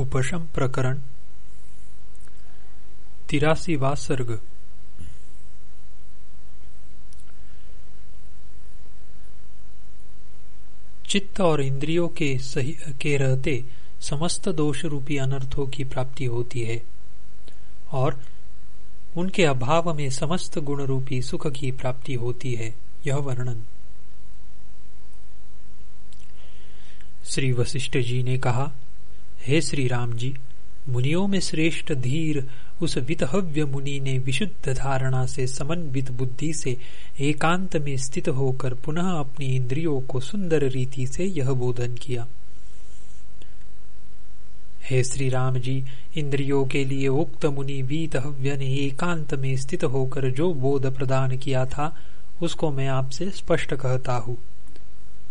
उपशम प्रकरण। तिरासीवा सर्ग। चित्त और इंद्रियों के सही, के रहते समस्त दोष रूपी अनर्थों की प्राप्ति होती है और उनके अभाव में समस्त गुण रूपी सुख की प्राप्ति होती है, यह वर्णन। श्री वशिष्ठ जी ने कहा हे श्री राम जी, मुनियों में श्रेष्ठ धीर उस वितहव्य मुनि ने विशुद्ध धारणा से, समन्वित बुद्धि से, एकांत में स्थित होकर पुनः अपनी इंद्रियों को सुंदर रीति से यह बोधन किया। हे श्री राम जी, इंद्रियों के लिए उक्त मुनि वीतहव्य ने एकांत में स्थित होकर जो बोध प्रदान किया था, उसको मैं आपसे स्पष्ट कहता हूँ।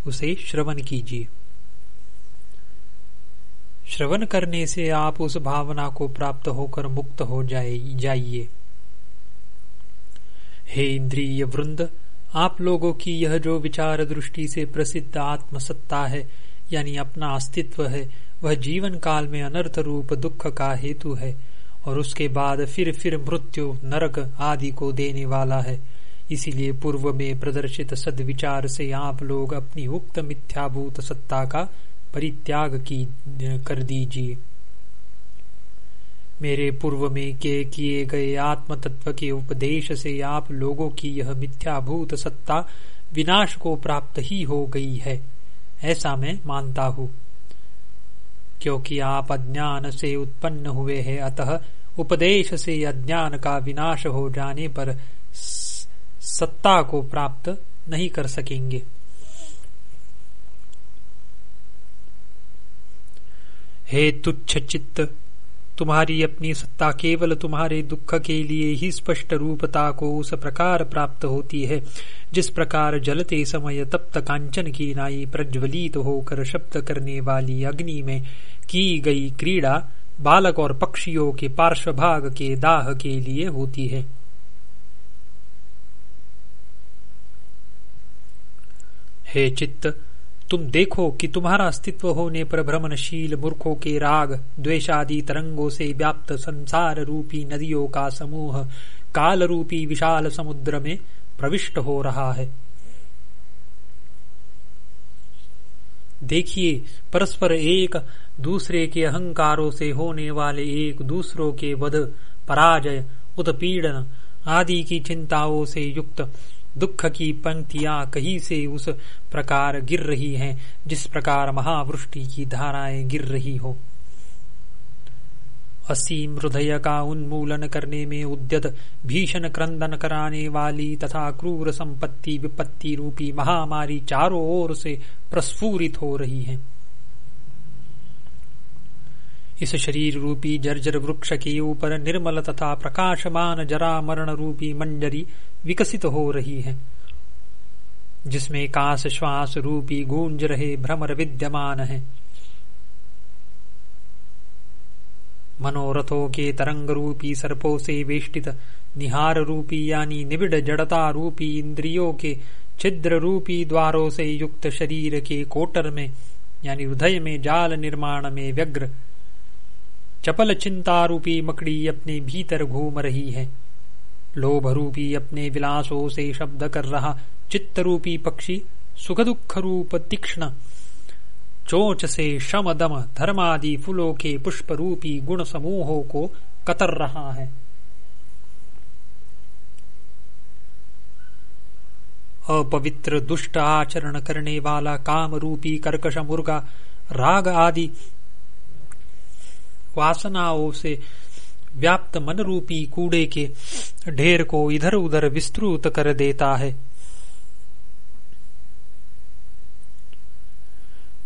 उसे श्रवण कीजिए। श्रवण करने से आप उस भावना को प्राप्त होकर मुक्त हो जाए, जाइए। हे इंद्रिय वृंद, आप लोगों की यह जो विचार दृष्टि से प्रसिद्ध आत्मसत्ता है, यानी अपना अस्तित्व है, वह जीवन काल में अनर्थ रूप दुख का हेतु है, और उसके बाद फिर फिर मृत्यु, नरक आदि को देने वाला है। इसीलिए पूर्व में प्रदर्शित सदविचार से आप लोग अपनी उक्त मिथ्याभूत सत्ता का परित्याग की कर दीजिए। मेरे पूर्व में के किए गए आत्म तत्व के उपदेश से आप लोगों की यह मिथ्याभूत सत्ता विनाश को प्राप्त ही हो गई है, ऐसा मैं मानता हूँ। क्योंकि आप अज्ञान से उत्पन्न हुए हैं, अतः उपदेश से अज्ञान का विनाश हो जाने पर सत्ता को प्राप्त नहीं कर सकेंगे। हे तुच्छ चित्त, तुम्हारी अपनी सत्ता केवल तुम्हारे दुख के लिए ही स्पष्ट रूपता को उस प्रकार प्राप्त होती है, जिस प्रकार जलते समय तप्त कांचन की नाई प्रज्वलित होकर शब्द करने वाली अग्नि में की गई क्रीड़ा बालक और पक्षियों के पार्श्वभाग के दाह के लिए होती है। हे चित्त तुम देखो कि तुम्हारा अस्तित्व होने पर भ्रमणशील मूर्खों के राग, द्वेषादि तरंगों से व्याप्त संसार रूपी नदियों का समूह, काल रूपी विशाल समुद्र में प्रविष्ट हो रहा है। देखिए, परस्पर एक दूसरे के अहंकारों से होने वाले एक दूसरों के वध, पराजय, उत्पीड़न आदि की चिंताओं से युक्त दुख की पंक्तियाँ कहीं से उस प्रकार गिर रही हैं, जिस प्रकार महावृष्टि की धाराएँ गिर रही हो। असीम हृदय का उन्मूलन करने में उद्यत, भीषण क्रंदन कराने वाली तथा क्रूर संपत्ति विपत्ति रूपी महामारी चारों ओर से प्रस्फुरित हो रही है। इस शरीर रूपी जर्जर वृक्ष के ऊपर निर्मल तथा प्रकाशमान जरा मरण रूपी मंजरी विकसित हो रही है, जिसमें काश श्वास रूपी गूंज रहे भ्रमर विद्यमान है। मनोरथों के तरंग रूपी सर्पों से वेष्टित, निहार रूपी यानी निबिड़ जड़ता रूपी इंद्रियों के छिद्र रूपी द्वारों से युक्त शरीर के कोटर में, यानी हृदय में जाल निर्माण में व्यग्र, चपल चिंता रूपी मकड़ी अपने भीतर घूम रही है। लोभ रूपी अपने विलासों से शब्द कर रहा चित्त रूपी पक्षी सुख दुख रूप तीक्ष्ण। चोच से शम दम धर्मादि फूलों के पुष्प रूपी गुण समूहों को कतर रहा है। अपवित्र दुष्ट आचरण करने वाला काम रूपी कर्कश मुर्गा, राग आदि वासनाओं से व्याप्त मन रूपी कूड़े के ढेर को इधर उधर विस्तृत कर देता है।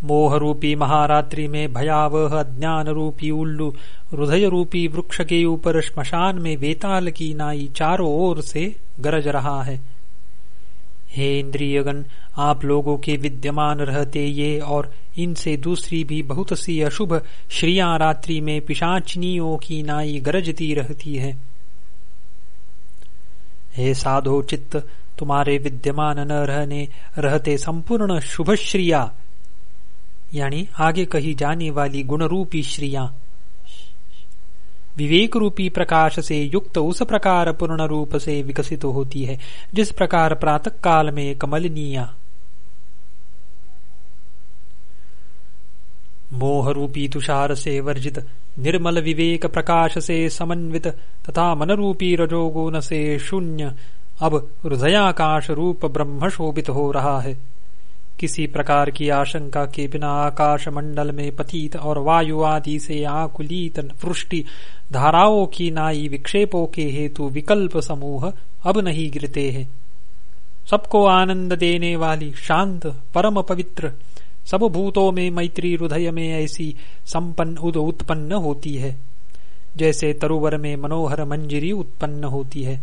मोह रूपी महारात्रि में भयावह अज्ञान रूपी उल्लू हृदय रूपी वृक्ष के ऊपर श्मशान में वेताल की नाई चारों ओर से गरज रहा है। हे इंद्रियगण, आप लोगों के विद्यमान रहते ये और इनसे दूसरी भी बहुत सी अशुभ श्रिया रात्रि में पिशाचनियों की नाई गरजती रहती है। हे साधो चित्त, तुम्हारे विद्यमान न रहने, रहते संपूर्ण शुभ श्रिया, यानी आगे कही जाने वाली गुणरूपी श्रिया। विवेक रूपी प्रकाश से युक्त उस प्रकार पूर्ण रूप से विकसित होती है, जिस प्रकार प्रातः काल में कमलनिया। मोह रूपी तुषार से वर्जित निर्मल विवेक प्रकाश से समन्वित तथा मन रूपी रजोगुण से शून्य, अब हृदयाकाश रूप ब्रह्म शोभित हो रहा है। किसी प्रकार की आशंका के बिना आकाश मंडल में पतित और वायु आदि से आकुलित वृष्टि, धाराओं की नाई विक्षेपों के हेतु विकल्प समूह अब नहीं गिरते हैं। सबको आनंद देने वाली शांत, परम पवित्र, सब भूतों में मैत्री हृदय में ऐसी संपन्न उद उत्पन्न होती है, जैसे तरुवर में मनोहर मंजरी उत्पन्न होती है।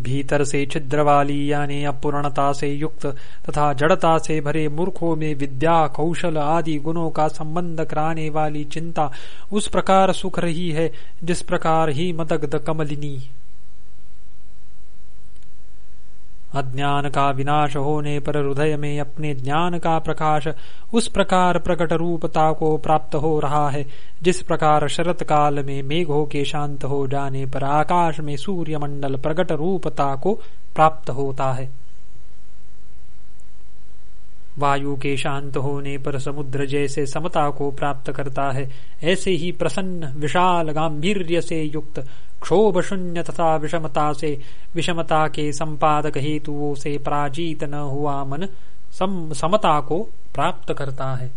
भीतर से छिद्र वाली यानी अपूर्णता से युक्त तथा जड़ता से भरे मूर्खों में विद्या, कौशल आदि गुणों का संबंध कराने वाली चिंता उस प्रकार सुख रही है जिस प्रकार ही मदग्ध कमलिनी। अज्ञान का विनाश होने पर हृदय में अपने ज्ञान का प्रकाश उस प्रकार प्रकट रूपता को प्राप्त हो रहा है, जिस प्रकार शरत काल में मेघों के शांत हो जाने पर आकाश में सूर्य मंडल प्रकट रूपता को प्राप्त होता है। वायु के शांत होने पर समुद्र जैसे समता को प्राप्त करता है। ऐसे ही प्रसन्न विशाल गांधीर्य से युक्त क्षोभ शून्य तथा विषमता से विषमता के संपादक हेतुओं से पराजित न हुआ मन सम, समता को प्राप्त करता है।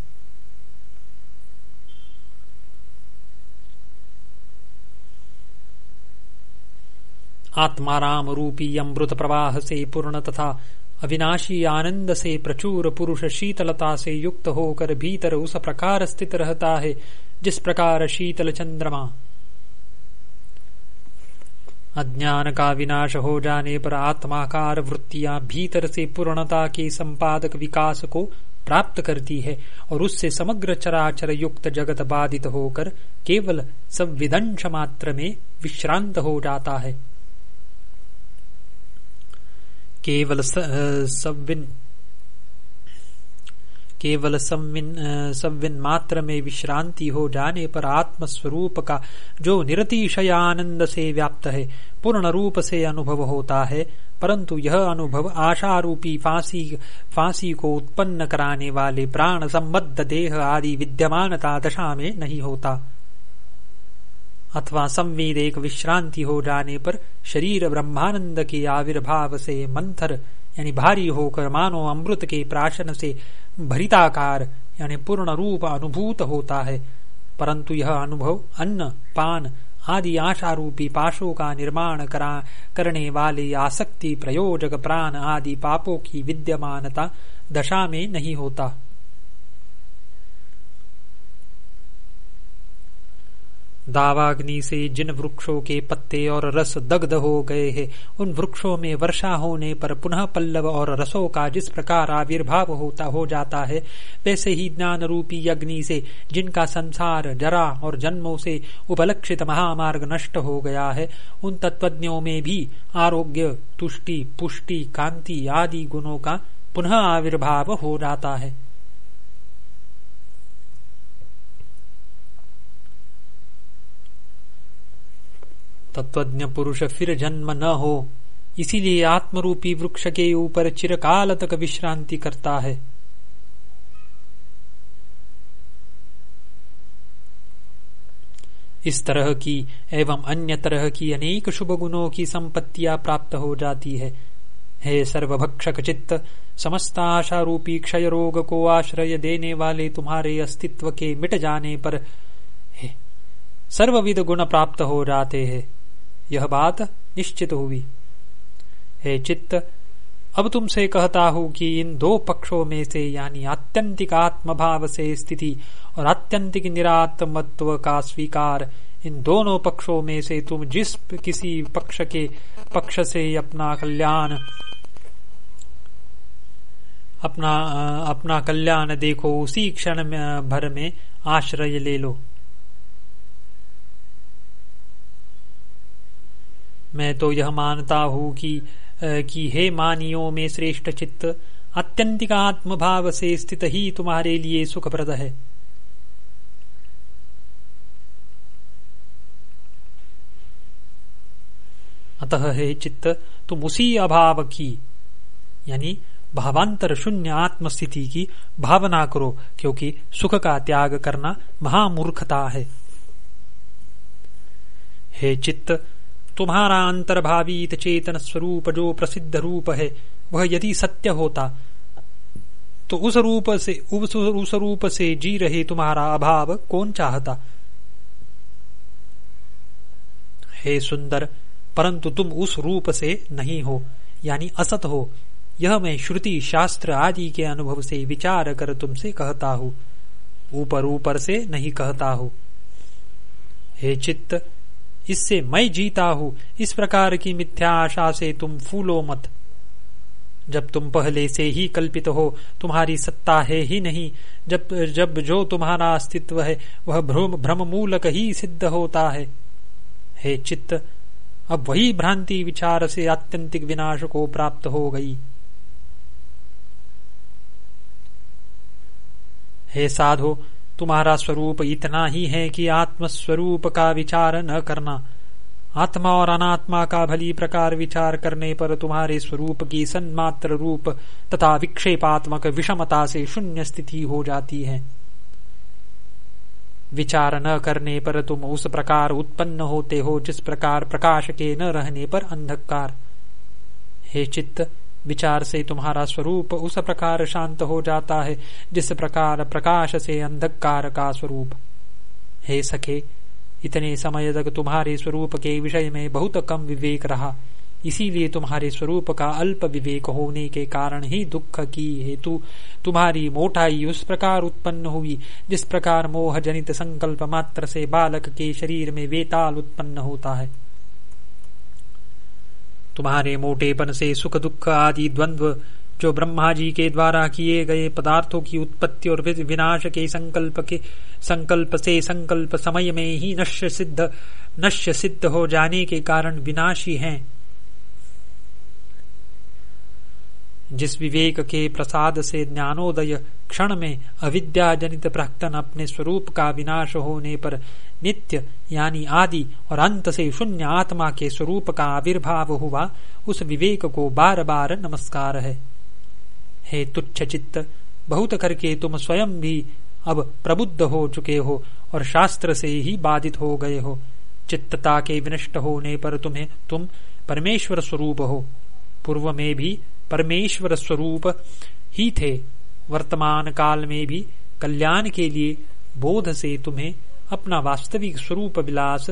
आत्माराम रूपी अमृत प्रवाह से पूर्ण तथा अविनाशी आनंद से प्रचुर पुरुष शीतलता से युक्त होकर भीतर उस प्रकार स्थित रहता है, जिस प्रकार शीतल चंद्रमा। अज्ञान का विनाश हो जाने पर आत्माकार वृत्तियाँ भीतर से पूर्णता के संपादक विकास को प्राप्त करती है और उससे समग्र चराचर युक्त जगत बाधित होकर केवल संविदंश मात्र में विश्रांत हो जाता है। केवल सविन, केवल संविन मात्र में विश्रांति हो जाने पर आत्म स्वरूप का जो निरतिशय आनंद से व्याप्त है, पूर्ण रूप से अनुभव होता है, परंतु यह अनुभव आशारूपी फांसी फांसी को उत्पन्न कराने वाले प्राण संबद्ध देह आदि विद्यमानता दशा में नहीं होता। अथवा संवेद एक विश्रांति हो जाने पर शरीर ब्रह्मानंद के आविर्भाव से मंथर, यानी भारी होकर मानो अमृत के प्राशन से भरिताकार, यानी पूर्ण रूप अनुभूत होता है। परंतु यह अनुभव अन्न, पान आदि आशा रूपी पाशों का निर्माण करा, करने वाले आसक्ति प्रयोजक प्राण आदि पापों की विद्यमानता दशा में नहीं होता। दावाग्नि से जिन वृक्षों के पत्ते और रस दग्ध हो गए हैं, उन वृक्षों में वर्षा होने पर पुनः पल्लव और रसों का जिस प्रकार आविर्भाव होता, हो जाता है, वैसे ही ज्ञान रूपी अग्नि से जिनका संसार जरा और जन्मों से उपलक्षित महामार्ग नष्ट हो गया है, उन तत्वज्ञों में भी आरोग्य, तुष्टि, पुष्टि, कांति आदि गुणों का पुनः आविर्भाव हो जाता है। तत्वज्ञ पुरुष फिर जन्म न हो इसीलिए आत्मरूपी वृक्ष के ऊपर चिरकाल तक विश्रांति करता है। इस तरह की एवं अन्य तरह की अनेक शुभ गुणों की संपत्तियाँ प्राप्त हो जाती है। हे सर्वभक्षक चित्त, समस्त आशा रूपी क्षय रोग को आश्रय देने वाले तुम्हारे अस्तित्व के मिट जाने पर सर्वविध गुण प्राप्त हो जाते हैं। यह बात निश्चित हुई। हे चित्त, अब तुमसे कहता हूँ कि इन दो पक्षों में से, यानी आत्यंतिक आत्मभाव से स्थिति और आत्यंतिक निरात्मत्व का स्वीकार, इन दोनों पक्षों में से तुम जिस किसी पक्ष के पक्ष से अपना कल्याण, अपना अपना कल्याण देखो, उसी क्षण भर में आश्रय ले लो। मैं तो यह मानता हूँ कि कि हे मानियों में श्रेष्ठ चित्त, अत्यंतिक आत्म भाव से स्थित ही तुम्हारे लिए सुखप्रद है। अतः हे चित्त, तुम उसी अभाव की, यानी भावांतर शून्य आत्मस्थिति की भावना करो, क्योंकि सुख का त्याग करना महामूर्खता है। हे चित्त तुम्हारा अंतर्भावित चेतन स्वरूप जो प्रसिद्ध रूप है, वह यदि सत्य होता तो उस रूप से, उस रूप से जी रहे तुम्हारा अभाव कौन चाहता? हे सुंदर, परंतु तुम उस रूप से नहीं हो, यानी असत हो। यह मैं श्रुति शास्त्र आदि के अनुभव से विचार कर तुमसे कहता हूँ। ऊपर ऊपर से नहीं कहता हूँ। हे चित्त इससे मैं जीता हूँ। इस प्रकार की मिथ्या आशा से तुम फूलो मत। जब तुम पहले से ही कल्पित हो, तुम्हारी सत्ता है ही नहीं। जब जब जो तुम्हारा अस्तित्व है, वह भ्रम भ्रम मूलक ही सिद्ध होता है। हे चित्त, अब वही भ्रांति विचार से आत्यंतिक विनाश को प्राप्त हो गई। हे साधो तुम्हारा स्वरूप इतना ही है कि आत्मस्वरूप का विचार न करना। आत्मा और अनात्मा का भली प्रकार विचार करने पर तुम्हारे स्वरूप की सन्मात्र रूप तथा विक्षेपात्मक विषमता से शून्य स्थिति हो जाती है। विचार न करने पर तुम उस प्रकार उत्पन्न होते हो जिस प्रकार प्रकाश के न रहने पर अंधकार। हे चित्त विचार से तुम्हारा स्वरूप उस प्रकार शांत हो जाता है, जिस प्रकार प्रकाश से अंधकार का स्वरूप। हे सखे, इतने समय तक तुम्हारे स्वरूप के विषय में बहुत कम विवेक रहा। इसीलिए तुम्हारे स्वरूप का अल्प विवेक होने के कारण ही दुख की हेतु तुम्हारी मोटाई उस प्रकार उत्पन्न हुई, जिस प्रकार मोह जनित संकल्प मात्र से बालक के शरीर में वेताल उत्पन्न होता है। तुम्हारे मोटेपन से सुख दुख आदि द्वंद्व जो ब्रह्मा जी के द्वारा किए गए पदार्थों की उत्पत्ति और विनाश के संकल्प के संकल्प से संकल्प समय में ही नश्य सिद्ध नश्य सिद्ध हो जाने के कारण विनाशी हैं। जिस विवेक के प्रसाद से ज्ञानोदय क्षण में अविद्या जनित प्रहतन अपने स्वरूप का विनाश होने पर नित्य, यानी आदि और अंत से शून्य आत्मा के स्वरूप का आविर्भाव हुआ, उस विवेक को बार बार नमस्कार है। हे तुच्छ चित्त, बहुत करके तुम स्वयं भी अब प्रबुद्ध हो चुके हो और शास्त्र से ही बाधित हो गए हो। चित्तता के विनष्ट होने पर तुम्हें तुम परमेश्वर स्वरूप हो। पूर्व में भी परमेश्वर स्वरूप ही थे। वर्तमान काल में भी कल्याण के लिए बोध से तुम्हें अपना वास्तविक स्वरूप विलास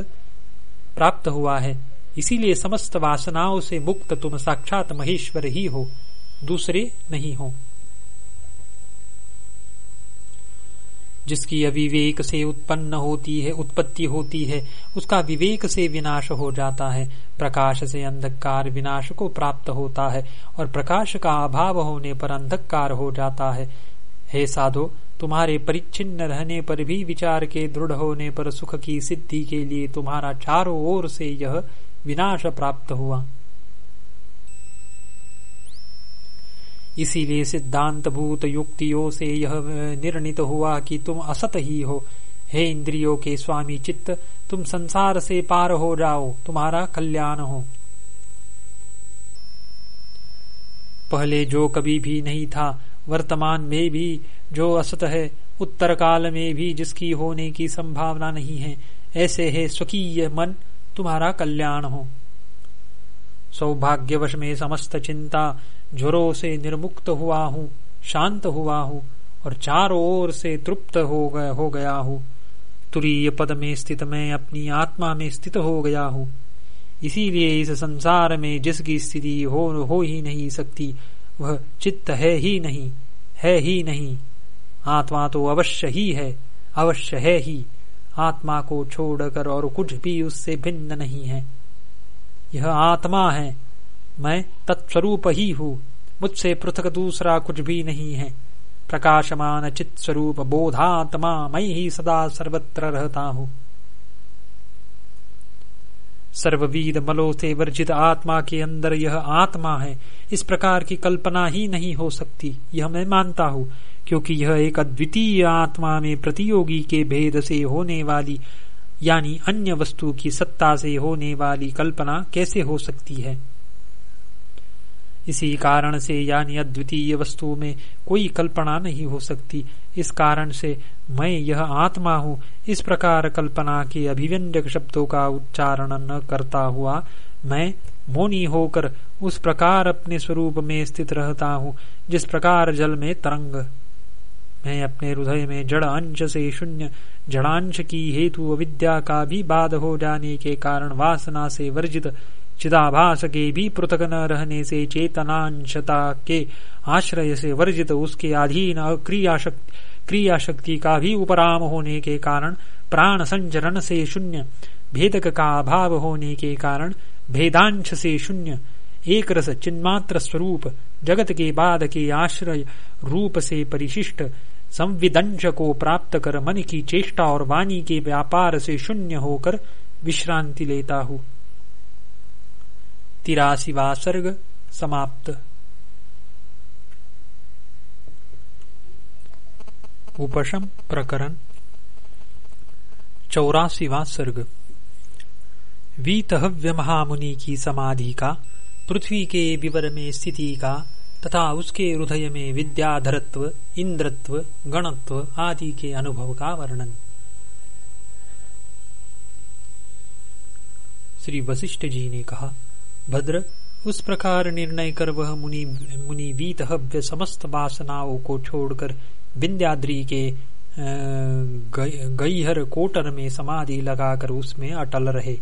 प्राप्त हुआ है। इसीलिए समस्त वासनाओं से मुक्त तुम साक्षात महेश्वर ही हो, दूसरे नहीं हो। जिसकी अविवेक से उत्पन्न होती है, उत्पत्ति होती है, उसका विवेक से विनाश हो जाता है। प्रकाश से अंधकार विनाश को प्राप्त होता है और प्रकाश का अभाव होने पर अंधकार हो जाता है। हे साधो, तुम्हारे परिच्छिन्न रहने पर भी विचार के दृढ़ होने पर सुख की सिद्धि के लिए तुम्हारा चारों ओर से यह विनाश प्राप्त हुआ। इसीलिए सिद्धांत भूत युक्तियों से यह निर्णित हुआ कि तुम असत ही हो। हे इंद्रियों के स्वामी चित्त, तुम संसार से पार हो जाओ, तुम्हारा कल्याण हो। पहले जो कभी भी नहीं था, वर्तमान में भी जो असत है, उत्तर काल में भी जिसकी होने की संभावना नहीं है, ऐसे है स्वकीय मन, तुम्हारा कल्याण हो। सौभाग्यवश में समस्त चिंता ज्वरों से निर्मुक्त हुआ हूँ, शांत हुआ हूँ और चारों ओर से तृप्त हो गया हो गया हूँ। तुरीय पद में स्थित मैं अपनी आत्मा में स्थित हो गया हूँ। इसीलिए इस संसार में जिसकी स्थिति हो हो ही नहीं सकती, वह चित्त है ही नहीं, है ही नहीं। आत्मा तो अवश्य ही है, अवश्य है ही। आत्मा को छोड़कर और कुछ भी उससे भिन्न नहीं है। यह आत्मा है। मैं तत्स्वरूप ही हूँ। मुझसे पृथक दूसरा कुछ भी नहीं है। प्रकाशमान चित स्वरूप बोधात्मा मैं ही सदा सर्वत्र रहता हूँ। सर्ववीद मलो से वर्जित आत्मा के अंदर यह आत्मा है। इस प्रकार की कल्पना ही नहीं हो सकती। यह मैं मानता हूँ, क्योंकि यह एक अद्वितीय आत्मा में प्रतियोगी के भेद से होने वाली यानी अन्य वस्तु की सत्ता से होने वाली कल्पना कैसे हो सकती है? इसी कारण से यानी अद्वितीय वस्तु में कोई कल्पना नहीं हो सकती। इस कारण से मैं यह आत्मा हूँ। इस प्रकार कल्पना के अभिव्यंजक शब्दों का उच्चारण न करता हुआ मैं मोनी होकर उस प्रकार अपने स्वरूप में स्थित रहता हूँ, जिस प्रकार जल में तरंग। मैं अपने हृदय में जड़ अंश से शून्य जड़ांश की हेतु अविद्या का भी बाध हो जाने के कारण वासना से वर्जित चिदाभास के भी पृथक न रहने से चेतनांशता के आश्रय से वर्जित उसके अधीन क्रिया शक्ति क्रिया शक्ति का भी उपराम होने के कारण प्राण संचरण से शून्य, भेदक का अभाव होने के कारण भेदांश से शून्य एक रस चिन्मात्र स्वरूप जगत के बाद के आश्रय रूप से परिशिष्ट संविदंश को प्राप्त कर मन की चेष्टा और वाणी के व्यापार से शून्य होकर विश्रांति लेता हूँ। तिरासीवा सर्ग समाप्त। उपशम प्रकरण। चौरासीवा सर्ग। वीतहव्य महामुनि की समाधि का, पृथ्वी के विवर में स्थिति का तथा उसके हृदय में विद्याधरत्व, इंद्रत्व, गणत्व आदि के अनुभव का वर्णन। श्री वशिष्ठ जी ने कहा, भद्र, उस प्रकार निर्णय कर वह मुनि मुनि वीतहव्य समस्त वासनाओं को छोड़कर विंध्याद्री के गईहर कोटर में समाधि लगाकर उसमें अटल रहे।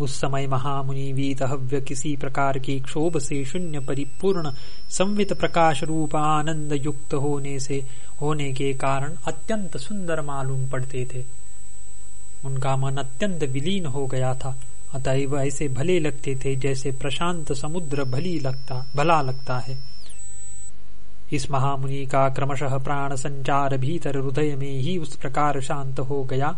उस समय महामुनि वीतहव्य किसी प्रकार की क्षोभ से शून्य परिपूर्ण संवित प्रकाश रूप आनंद युक्त होने से, होने के कारण अत्यंत सुंदर मालूम पड़ते थे। उनका मन अत्यंत विलीन हो गया था। अतएव ऐसे भले लगते थे जैसे प्रशांत समुद्र भली लगता, भला लगता है। इस महामुनि का क्रमशः प्राण संचार भीतर हृदय में ही उस प्रकार शांत हो गया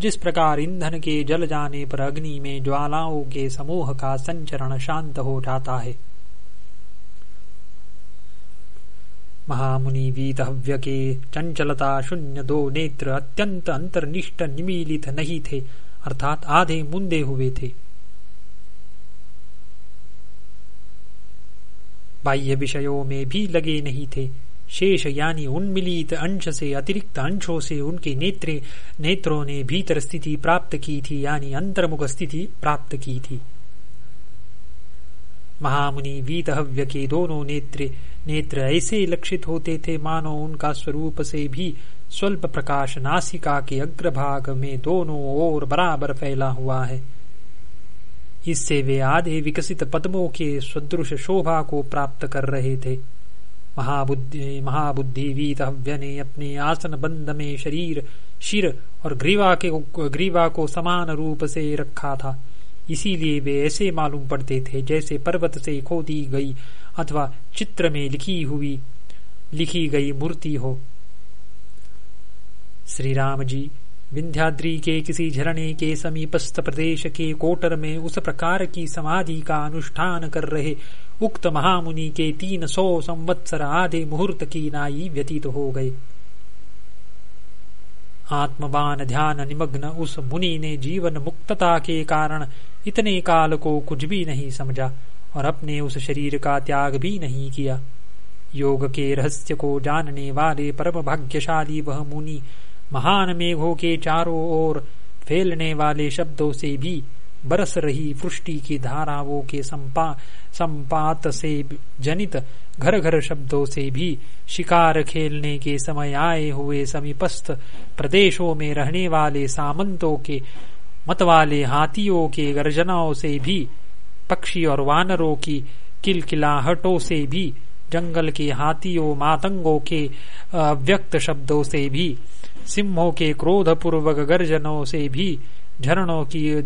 जिस प्रकार ईंधन के जल जाने पर अग्नि में ज्वालाओं के समूह का संचरण शांत हो जाता है। महामुनि वीतहव्य के चंचलता शून्य दो नेत्र अत्यंत अंतर्निष्ठ निमीलित नहीं थे, अर्थात आधे मुंदे हुए थे। बाह्य विषयों में भी लगे नहीं थे। शेष यानी उन्मिलित अंश से, अतिरिक्त अंशों से उनके नेत्रे, नेत्रों ने भीतर स्थिति प्राप्त की थी, यानी अंतर्मुख स्थिति प्राप्त की थी। महामुनि वीतहव्य के दोनों नेत्र नेत्र ऐसे लक्षित होते थे, मानो उनका स्वरूप से भी स्वल्प प्रकाश नासिका के अग्रभाग में दोनों ओर बराबर फैला हुआ है। इससे वे आधे विकसित पद्मों के सदृश शोभा को प्राप्त कर रहे थे। महाबुद्धि महाबुद्धि ने अपने आसन बंद में शरीर, शिर और ग्रीवा के ग्रीवा को समान रूप से रखा था। इसीलिए वे ऐसे मालूम पड़ते थे जैसे पर्वत से खोदी गई अथवा चित्र में लिखी हुई, लिखी गई मूर्ति हो। श्री राम जी, विंध्याद्री के किसी झरने के समीपस्थ प्रदेश के कोटर में उस प्रकार की समाधि का अनुष्ठान कर रहे उक्त महामुनि के तीन सौ संवत्सर आधे मुहूर्त की नाई व्यतीत हो गए आत्मवान ध्यान निमग्न उस मुनि ने जीवन मुक्तता के कारण इतने काल को कुछ भी नहीं समझा और अपने उस शरीर का त्याग भी नहीं किया। योग के रहस्य को जानने वाले परम भाग्यशाली वह मुनि महान मेघों के चारों ओर फैलने वाले शब्दों से भी बरस रही वृष्टि की धाराओं के संपा, संपात से जनित घर घर शब्दों से भी शिकार खेलने के समय आए हुए समीपस्थ प्रदेशों में रहने वाले सामंतों के मत वाले हाथियों के गर्जनाओं से भी, पक्षी और वानरों की किलकिलाहटों से भी, जंगल के हाथियों, मातंगों के व्यक्त शब्दों से भी, सिंहों के क्रोधपूर्वक गर्जनों से भी झरणों की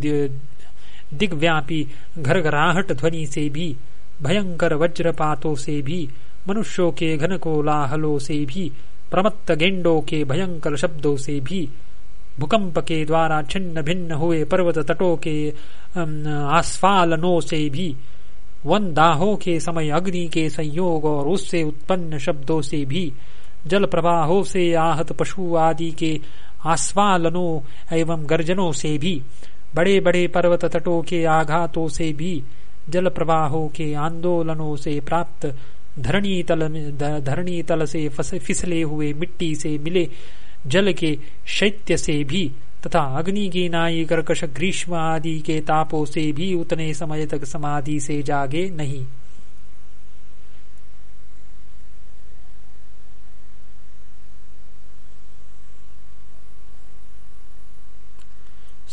दिग्व्यापी घरघराहट ध्वनि से भी, भयंकर वज्रपातों से भी, मनुष्यों के घन कोलाहलों से भी, प्रमत्त गेंडों के भयंकर शब्दों से भी, भूकंप के द्वारा छिन्न भिन्न हुए पर्वत तटों के आस्फालनों से भी वन दाहों के समय अग्नि के संयोग और उससे उत्पन्न शब्दों से भी जल प्रवाहों से आहत पशु आदि के आस्वालनों एवं गर्जनों से भी बड़े बड़े पर्वत तटों के आघातों से भी जल प्रवाहों के आंदोलनों से प्राप्त धरणी तल धरणी तल से फिसले हुए मिट्टी से मिले जल के शैत्य से भी तथा अग्नि की नाई कर्कश, ग्रीष्म आदि के तापों से भी उतने समय तक समाधि से जागे नहीं।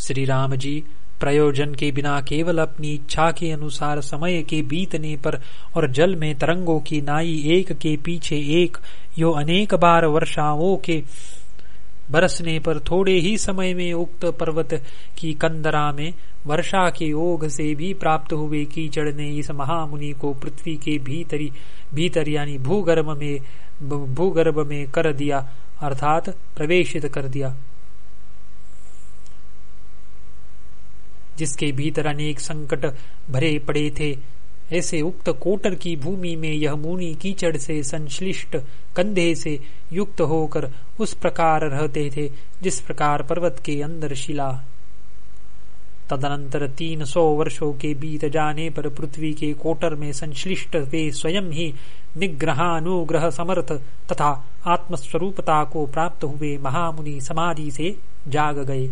श्री राम जी, प्रयोजन के बिना केवल अपनी इच्छा के अनुसार समय के बीतने पर और जल में तरंगों की नाई एक के पीछे एक, यो अनेक बार वर्षाओं के बरसने पर थोड़े ही समय में उक्त पर्वत की कंदरा में वर्षा के ओघ से भी प्राप्त हुए कीचड़ ने इस महामुनि को पृथ्वी के भीतरी, भीतर यानी भूगर्भ में भूगर्भ में कर दिया, अर्थात प्रवेशित कर दिया। जिसके भीतर अनेक संकट भरे पड़े थे। ऐसे उक्त कोटर की भूमि में यह मुनि कीचड़ से संश्लिष्ट कंधे से युक्त होकर उस प्रकार रहते थे, जिस प्रकार पर्वत के अंदर शिला। तदनंतर तीन सौ वर्षो के बीत जाने पर पृथ्वी के कोटर में संश्लिष्ट वे स्वयं ही निग्रहानुग्रह समर्थ तथा आत्मस्वरूपता को प्राप्त हुए महामुनि समाधि से जाग गए।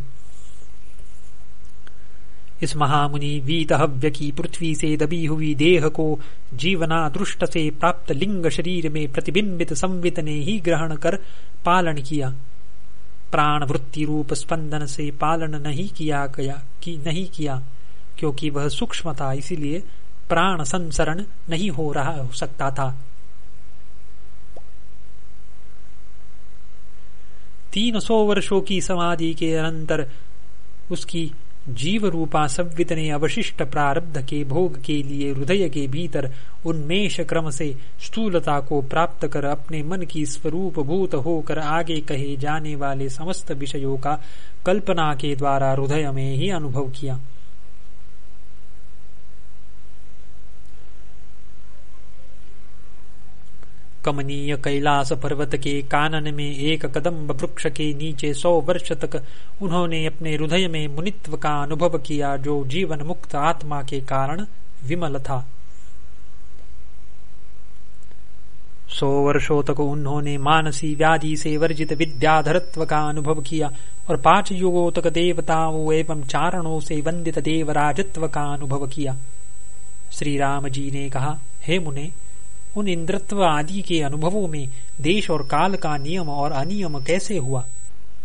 इस महामुनि वीत हव्य की पृथ्वी से दबी हुई देह को जीवना दृष्ट से प्राप्त लिंग शरीर में प्रतिबिंबित संवित ने ही ग्रहण कर पालन किया। प्राण वृत्ति रूप स्पंदन से पालन नहीं किया गया, कि नहीं किया, क्योंकि वह सूक्ष्म था, इसीलिए प्राण संसरण नहीं हो रहा, हो सकता था। तीन सौ वर्षों की समाधि के अनंतर उसकी जीव रूपा संवित ने अवशिष्ट प्रारब्ध के भोग के लिए हृदय के भीतर उन्मेष क्रम से स्थूलता को प्राप्त कर अपने मन की स्वरूप भूत होकर आगे कहे जाने वाले समस्त विषयों का कल्पना के द्वारा हृदय में ही अनुभव किया। कमनीय कैलाश पर्वत के कानन में एक कदम्ब वृक्ष के नीचे सौ वर्ष तक उन्होंने अपने हृदय में मुनित्व का अनुभव किया, जो जीवन मुक्त आत्मा के कारण विमल था। सौ वर्षों तक उन्होंने मानसी व्याधि से वर्जित विद्याधरत्व का अनुभव किया और पाँच युगों तक देवताओं एवं चारणों से वंदित देवराजत्व का अनुभव किया। श्री राम जी ने कहा, हे मुने उन इंद्रत्व आदि के अनुभवों में देश और काल का नियम और अनियम कैसे हुआ?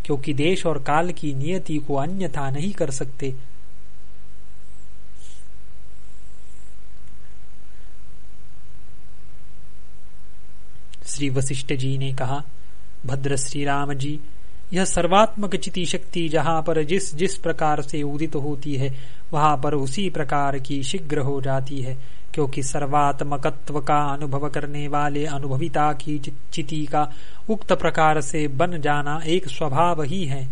क्योंकि देश और काल की नियति को अन्यथा नहीं कर सकते। श्री वशिष्ठ जी ने कहा, भद्र श्री राम जी यह सर्वात्मक चिति शक्ति जहाँ पर जिस जिस प्रकार से उदित होती है, वहाँ पर उसी प्रकार की शीघ्र हो जाती है। क्योंकि सर्वात्मकत्व का अनुभव करने वाले अनुभविता की चिति का उक्त प्रकार से बन जाना एक स्वभाव ही है।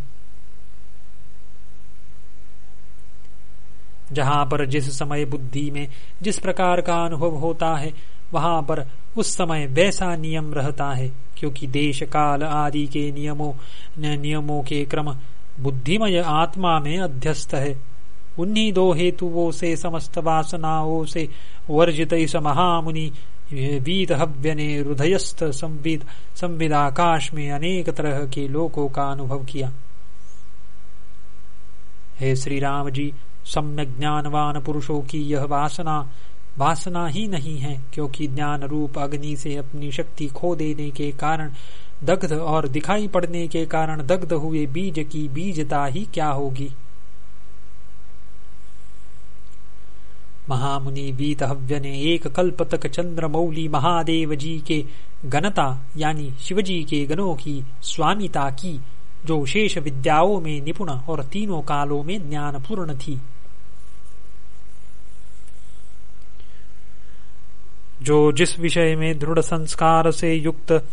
जहाँ पर जिस समय बुद्धि में जिस प्रकार का अनुभव होता है, वहाँ पर उस समय वैसा नियम रहता है, क्योंकि देश, काल आदि के नियमों नियमों के क्रम बुद्धिमय आत्मा में अध्यस्त है। उन्हीं दो हेतुओं से समस्त वासनाओं से वर्जित इस महामुनि वीत हव्य ने हृदयस्थ संविद संविद आकाश में अनेक तरह के लोकों का अनुभव किया। हे श्री राम जी, सम्यक ज्ञानवान पुरुषों की यह वासना वासना ही नहीं है, क्योंकि ज्ञान रूप अग्नि से अपनी शक्ति खो देने के कारण, दग्ध और दिखाई पड़ने के कारण दग्ध हुए बीज की बीजता ही क्या होगी? महामुनि वीतहव्य ने एक कल्प तक चंद्रमौली महादेव जी के गणता, यानी शिवजी के गणों की स्वामिता की, जो शेष विद्याओं में निपुण और तीनों कालों में ज्ञान पूर्ण थी। जो जिस विषय में दृढ़ संस्कार से युक्त,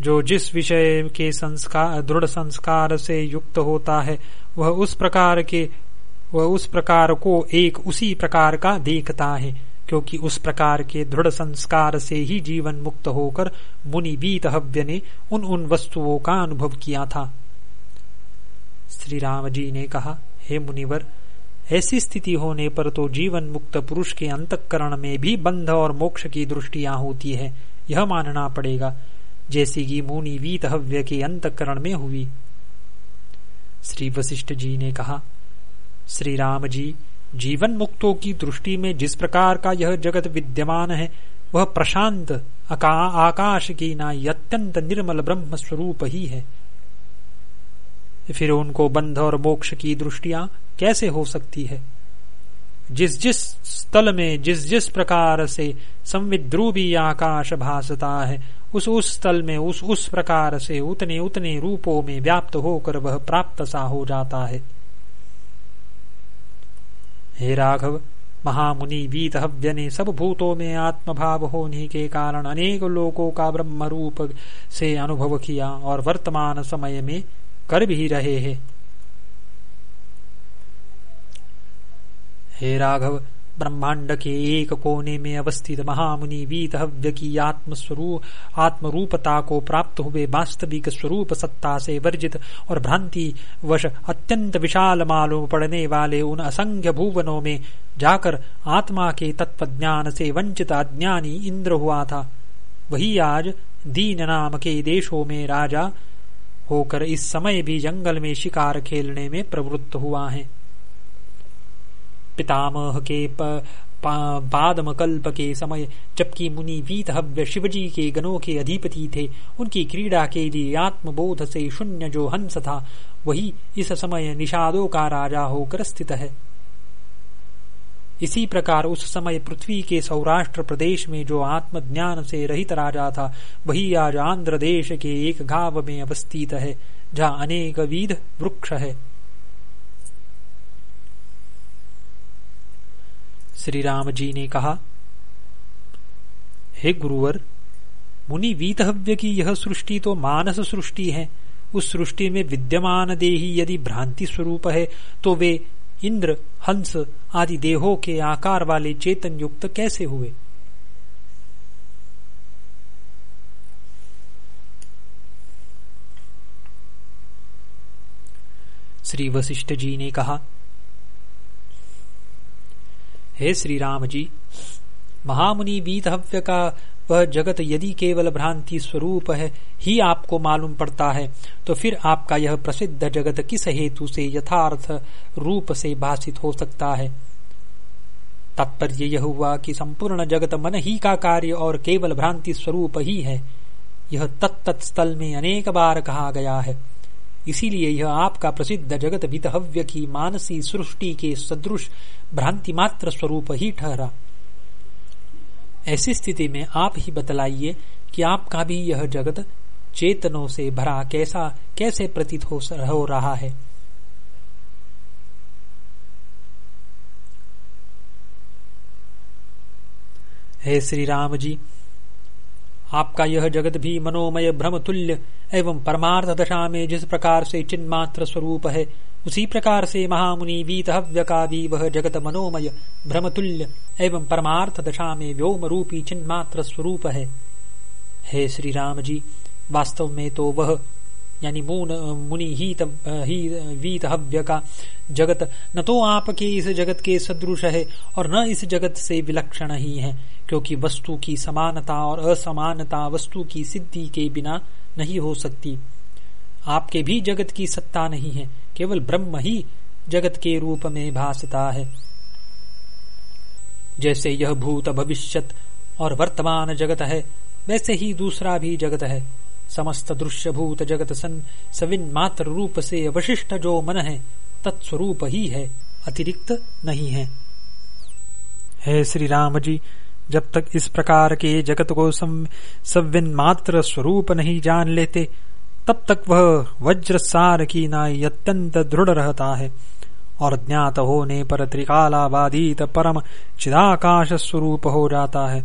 जो जिस विषय के संस्कार दृढ़ संस्कार से युक्त होता है, वह उस प्रकार के वह उस प्रकार को एक उसी प्रकार का देखता है, क्योंकि उस प्रकार के दृढ़ संस्कार से ही जीवन मुक्त होकर मुनि वीतहव्य ने उन उन वस्तुओं का अनुभव किया था। श्री राम जी ने कहा, हे मुनिवर, ऐसी स्थिति होने पर तो जीवन मुक्त पुरुष के अंतकरण में भी बंध और मोक्ष की दृष्टिया होती है, यह मानना पड़ेगा, जैसी कि मुनि वीतहव्य के अंतकरण में हुई। श्री वशिष्ठ जी ने कहा श्री राम जी जीवन मुक्तों की दृष्टि में जिस प्रकार का यह जगत विद्यमान है, वह प्रशांत आकाश की ना अत्यंत निर्मल ब्रह्म स्वरूप ही है। फिर उनको बंध और मोक्ष की दृष्टिया कैसे हो सकती है? जिस जिस स्थल में जिस जिस प्रकार से संविद्रूपी आकाश भासता है उस उस स्थल में उस उस प्रकार से उतने उतने रूपों में व्याप्त होकर वह प्राप्त सा हो जाता है। हे राघव, महामुनि वीतहव्य ने सब भूतों में आत्मभाव होने के कारण अनेक लोगों का ब्रह्म रूप से अनुभव किया और वर्तमान समय में कर भी रहे हैं। हे राघव ब्रह्मांड के एक कोने में अवस्थित महामुनि वीतहव्य की आत्मस्वरूप आत्मरूपता को प्राप्त हुए वास्तविक स्वरूप सत्ता से वर्जित और भ्रांति वश अत्यंत विशाल मालूम पड़ने वाले उन असंख्य भुवनों में जाकर आत्मा के तत्व ज्ञान से वंचित अज्ञानी इंद्र हुआ था। वही आज दीन नाम के देशों में राजा होकर इस समय भी जंगल में शिकार खेलने में प्रवृत्त हुआ है। पितामह के पादम कल्प के समय जबकि मुनि वीत हव्य शिवजी के गणों के अधिपति थे, उनकी क्रीड़ा के लिए आत्मबोध से शून्य जो हंस था, वही इस समय निषादों का राजा होकर स्थित है। इसी प्रकार उस समय पृथ्वी के सौराष्ट्र प्रदेश में जो आत्मज्ञान से रहित राजा था, वही आज आंध्र देश के एक गाँव में अवस्थित है, जहाँ अनेक विध वृक्ष है। श्री राम जी ने कहा, हे गुरुवर मुनि वीतहव्य की यह सृष्टि तो मानस सृष्टि है। उस सृष्टि में विद्यमान देही यदि भ्रांति स्वरूप है तो वे इंद्र, हंस आदि देहों के आकार वाले चेतन युक्त कैसे हुए? श्री वशिष्ठ जी ने कहा हे श्री राम जी महामुनि वीतहव्य का वह जगत यदि केवल भ्रांति स्वरूप है, ही आपको मालूम पड़ता है तो फिर आपका यह प्रसिद्ध जगत किस हेतु से यथार्थ रूप से भाषित हो सकता है? तात्पर्य यह हुआ कि संपूर्ण जगत मन ही का कार्य और केवल भ्रांति स्वरूप ही है। यह तत्त स्थल में अनेक बार कहा गया है। इसीलिए यह आपका प्रसिद्ध जगत वितहव्य की मानसी सृष्टि के सदृश भ्रांति मात्र स्वरूप ही ठहरा। ऐसी स्थिति में आप ही बतलाइए कि आपका भी यह जगत चेतनों से भरा कैसा कैसे प्रतीत हो, रहा है। हे श्री राम जी आपका यह जगत भी मनोमय भ्रम तुल्य एवं परमार्थ दशा में जिस प्रकार से चिन्मात्र स्वरूप है उसी प्रकार से महामुनि वीतहव्य का भी वह जगत मनोमय भ्रमतुल्य एवं परमार्थ दशा में व्योम रूपी चिन्मात्र स्वरूप है। हे श्री राम जी वास्तव में तो वह यानी मून मुनि ही, ही वीतहव्य का जगत न तो आपके इस जगत के सदृश है और न इस जगत से विलक्षण ही है। क्योंकि वस्तु की समानता और असमानता वस्तु की सिद्धि के बिना नहीं हो सकती। आपके भी जगत की सत्ता नहीं है, केवल ब्रह्म ही जगत के रूप में भासता है। जैसे यह भूत भविष्यत और वर्तमान जगत है, वैसे ही दूसरा भी जगत है। समस्त दृश्य भूत जगत सन सविन मात्र रूप से अवशिष्ट जो मन है, तत्स्वरूप ही है, अतिरिक्त नहीं है। हे श्री राम जी जब तक इस प्रकार के जगत को सविन मात्र स्वरूप नहीं जान लेते, तब तक वह वज्र सार की नाई अत्यंत दृढ़ रहता है और ज्ञात होने पर त्रिकालाबाधित परम चिदाकाश स्वरूप हो जाता है।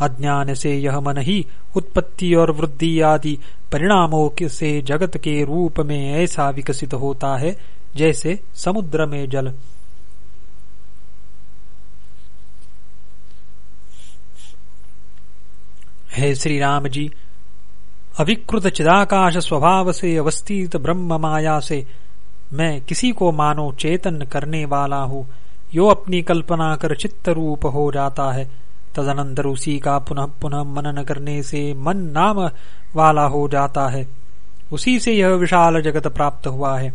अज्ञान से यह मन ही उत्पत्ति और वृद्धि आदि परिणामों से जगत के रूप में ऐसा विकसित होता है, जैसे समुद्र में जल। हे श्री राम जी, अविकृत चिदाकाश स्वभाव से अवस्थित ब्रह्म माया से मैं किसी को मानो चेतन करने वाला हूँ। यो अपनी कल्पना कर चित्त रूप हो जाता है। तदनंतर उसी का पुनः पुनः मनन करने से मन नाम वाला हो जाता है। उसी से यह विशाल जगत प्राप्त हुआ है।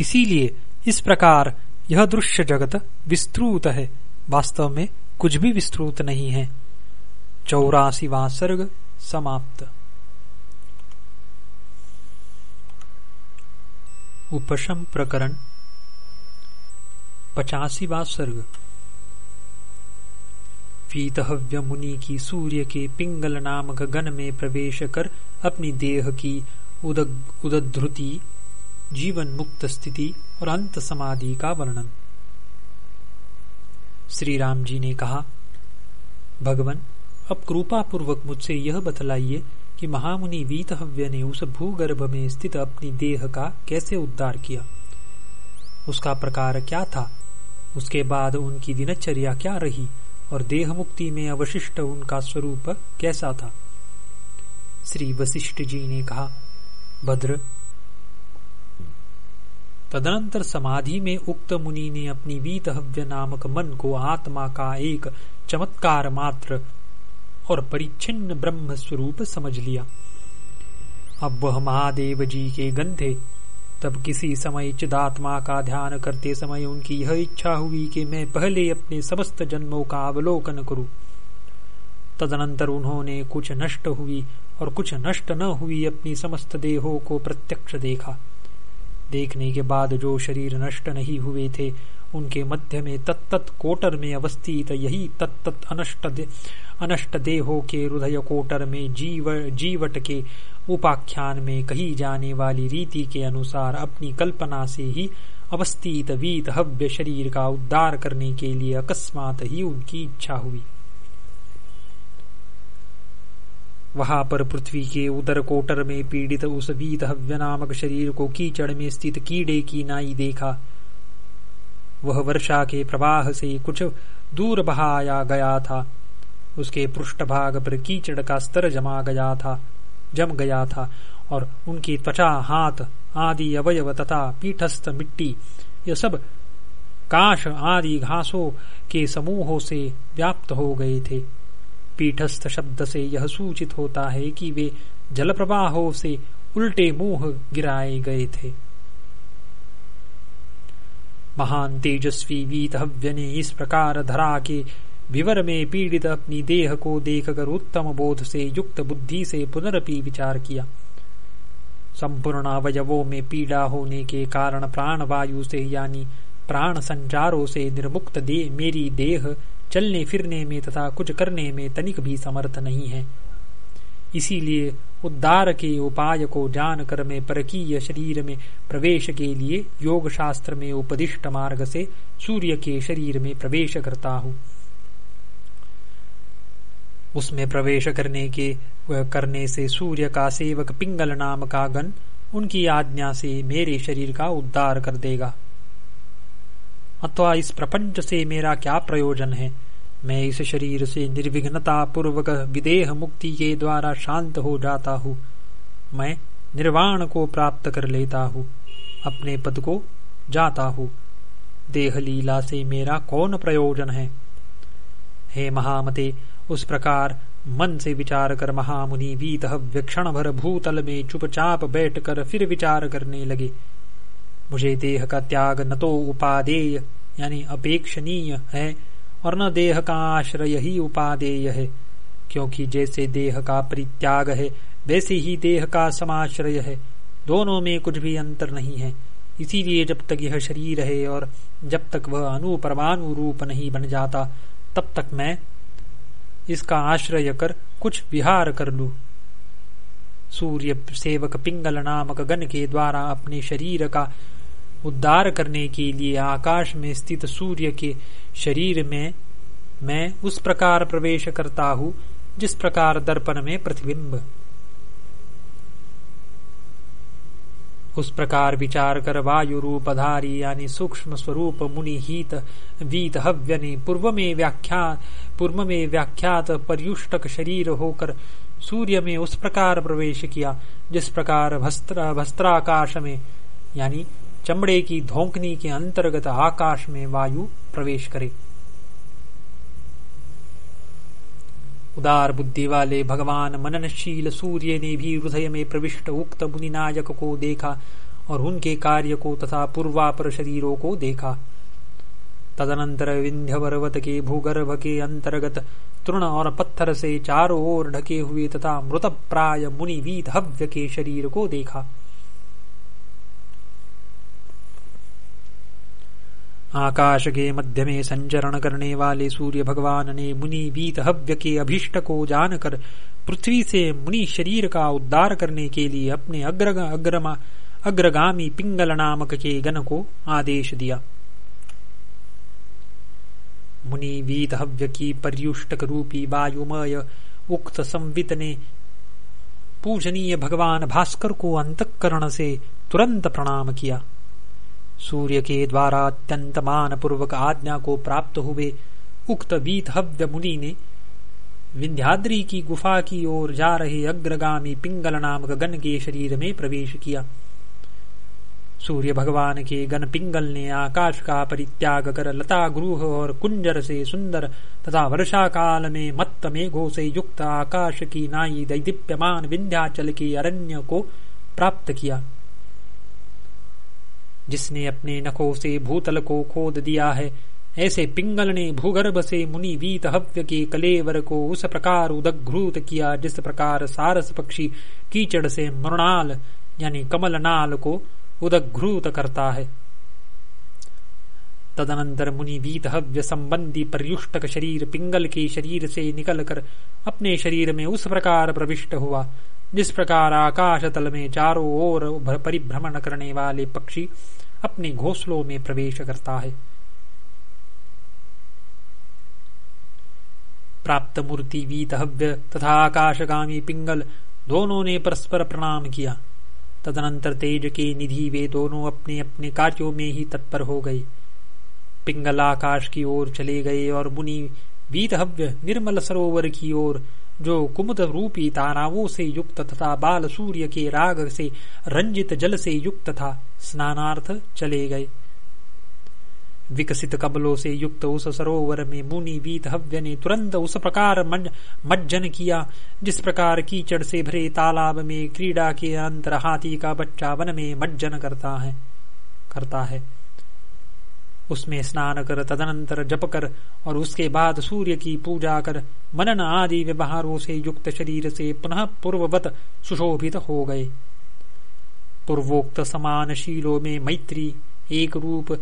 इसीलिए इस प्रकार यह दृश्य जगत विस्तृत है। वास्तव में कुछ भी विस्तृत नहीं है। चौरासीवा सर्ग समाप्त। उपशम प्रकरण पचासीवा सर्ग। पीतहव्य मुनि की सूर्य के पिंगल नामक गण में प्रवेश कर अपनी देह की उदध्रुति जीवन मुक्त स्थिति और अंत समाधि का वर्णन। श्री राम जी ने कहा, भगवान, अब कृपा पूर्वक मुझसे यह बतलाइए कि महामुनि वीतहव्य ने उस भूगर्भ में स्थित अपनी देह का कैसे उद्धार किया? उसका प्रकार क्या था? उसके बाद उनकी दिनचर्या क्या रही और देह मुक्ति में अवशिष्ट उनका स्वरूप कैसा था? श्री वशिष्ठ जी ने कहा, भद्र तदनंतर समाधि में उक्त मुनि ने अपनी वीतहव्य नामक मन को आत्मा का एक चमत्कार मात्र और परिच्छिन्न ब्रह्म स्वरूप समझ लिया। अब वह महादेव जी के थे तब किसी समय चिदात्मा का ध्यान करते समय उनकी यह इच्छा हुई कि मैं पहले अपने समस्त जन्मों का अवलोकन करूँ। तदनंतर उन्होंने कुछ नष्ट हुई और कुछ नष्ट न हुई अपनी समस्त देहों को प्रत्यक्ष देखा। देखने के बाद जो शरीर नष्ट नहीं हुए थे उनके मध्य में तत्त कोटर में अवस्थित यही तत्त अनष्ट दे, अनष्ट देहों के हृदय कोटर में जीव जीवट के उपाख्यान में कही जाने वाली रीति के अनुसार अपनी कल्पना से ही अवस्थित वीत हव्य शरीर का उद्धार करने के लिए अकस्मात ही उनकी इच्छा हुई। वहाँ पर पृथ्वी के उदर कोटर में पीड़ित उस वीत हव्य नामक शरीर को कीचड़ में स्थित कीड़े की नाई देखा। वह वर्षा के प्रवाह से कुछ दूर बहाया गया था। उसके पृष्ठभाग पर कीचड़ का स्तर जमा गया था, जम गया था और उनकी त्वचा, हाथ, आदि अवयव तथा पीठस्थ मिट्टी, ये सब काश आदि घासों के समूहों से व्याप्त हो गए थे। पीठस्थ शब्द से यह सूचित होता है कि वे जल प्रवाहों से उल्टे मुँह गिराए गए थे। महान तेजस्वी वीतहव्य ने इस प्रकार धरा के विवर में पीड़ित अपनी देह को देखकर उत्तम बोध से, युक्त बुद्धि से पुनरपि विचार किया। संपूर्ण अवयवों में पीड़ा होने के कारण प्राण वायु से, यानी प्राण संचारों से निर्मुक्त दे, मेरी देह चलने फिरने में तथा कुछ करने में तनिक भी समर्थ नहीं है। इसीलिए उद्धार के उपाय को जानकर मैं परकीय शरीर में प्रवेश के लिए योग शास्त्र में उपदिष्ट मार्ग से सूर्य के शरीर में प्रवेश करता हूँ। उसमें प्रवेश करने के, करने से सूर्य का सेवक पिंगल नाम का गण उनकी आज्ञा से मेरे शरीर का उद्धार कर देगा। अथवा इस प्रपंच से मेरा क्या प्रयोजन है? मैं इस शरीर से निर्विघ्नता पूर्वक विदेह मुक्ति के द्वारा शांत हो जाता हूँ। मैं निर्वाण को प्राप्त कर लेता हूँ। अपने पद को जाता हूँ। देह लीला से मेरा कौन प्रयोजन है? हे महामते, उस प्रकार मन से विचार कर महामुनि वीत क्षण भर भूतल में चुपचाप बैठकर फिर विचार करने लगे। मुझे देह का त्याग न तो उपादेय, यानी अपेक्षणीय है और न देह का आश्रय ही उपादेय है, क्योंकि जैसे देह का परित्याग है, वैसे ही देह का समाश्रय है। दोनों में कुछ भी अंतर नहीं है। इसीलिए जब तक यह शरीर है और जब तक वह अनुपरमाणु रूप नहीं बन जाता, तब तक मैं इसका आश्रय कर कुछ विहार कर लू। सूर्य सेवक पिंगल नामक गण के द्वारा अपने शरीर का उद्धार करने के लिए आकाश में स्थित सूर्य के शरीर में मैं उस प्रकार प्रवेश करता हूँ, जिस प्रकार दर्पण में प्रतिबिंब। उस प्रकार विचार कर वायु रूप धारी यानी सूक्ष्म स्वरूप मुनि हित वीत हव्य ने पूर्व में व्याख्या, पूर्व में व्याख्यात पर्युष्टक शरीर होकर सूर्य में उस प्रकार प्रवेश किया, जिस प्रकार भस्त्र, भस्त्राकाश में, यानी चमड़े की धोकनी के अंतर्गत आकाश में वायु प्रवेश करे। उदार बुद्धि वाले भगवान मननशील सूर्य ने भी हृदय में प्रविष्ट उक्त मुनिनायक को देखा और उनके कार्य को तथा पूर्वापर शरीरों को देखा। तदनंतर विंध्य पर्वत के भूगर्भ के अंतर्गत तृण और पत्थर से चारों ओर ढके हुए तथा मृत प्राय मुनि वीत हव्य के शरीर को देखा। आकाश के मध्य में संचरण करने वाले सूर्य भगवान ने मुनि वीत हव्य के अभिष्ट को जानकर पृथ्वी से मुनि शरीर का उद्धार करने के लिए अपने अग्र अग्रमा, अग्रगामी पिंगल नामक के गण को आदेश दिया। मुनि वीत हव्य की पर्युष्टक रूपी वायुमय उक्त संवित ने पूजनीय भगवान भास्कर को अंतकरण से तुरंत प्रणाम किया। सूर्य के द्वारा अत्यंत मान पूर्वक आज्ञा को प्राप्त हुए उक्त वीत हव्य मुनि ने विंध्याद्री की गुफा की ओर जा रहे अग्रगामी पिंगल नामक गण के शरीर में प्रवेश किया। सूर्य भगवान के गण पिंगल ने आकाश का परित्याग कर लता गृह और कुंजर से सुंदर तथा वर्षा काल में मत्त मेघों से युक्त आकाश की नाई दैदीप्यमान विंध्याचल के अरण्य को प्राप्त किया। जिसने अपने नखों से भूतल को खोद दिया है। ऐसे पिंगल ने भूगर्भ से मुनि वीत हव्य के कलेवर को उस प्रकार उदघ्रूत किया, जिस प्रकार सारस पक्षी कीचड़ से मृणाल, यानी कमलनाल को उदघ्रूत करता है। तदनंतर मुनि वीत हव्य संबंधी पर्युष्टक शरीर पिंगल के शरीर से निकलकर अपने शरीर में उस प्रकार प्रविष्ट हुआ। जिस प्रकार आकाश तल में चारों ओर परिभ्रमण करने वाले पक्षी अपने घोंसलों में प्रवेश करता है। प्राप्त मूर्ति वीतहव्य तथा आकाशगामी पिंगल दोनों ने परस्पर प्रणाम किया। तदनंतर तेज के निधि वे दोनों अपने अपने कार्यों में ही तत्पर हो गए। पिंगल आकाश की ओर चले गए और मुनि वीतहव्य निर्मल सरोवर की ओर जो कुमुद रूपी तारावों से युक्त तथा बाल सूर्य के राग से रंजित जल से युक्त था, स्नानार्थ चले गए। विकसित कबलों से युक्त उस सरोवर में मुनि वीत हव्य ने तुरंत उस प्रकार मज्जन किया, जिस प्रकार कीचड़ से भरे तालाब में क्रीड़ा के अंतर हाथी का बच्चा वन में मज्जन करता है करता है। उसमें स्नान कर, तदनंतर जप कर, और उसके बाद सूर्य की पूजा कर, मनन आदि व्यवहारों से युक्त शरीर से पुनः पूर्ववत सुशोभित हो गए। पूर्वोक्त समान शीलों में मैत्री, एक रूप,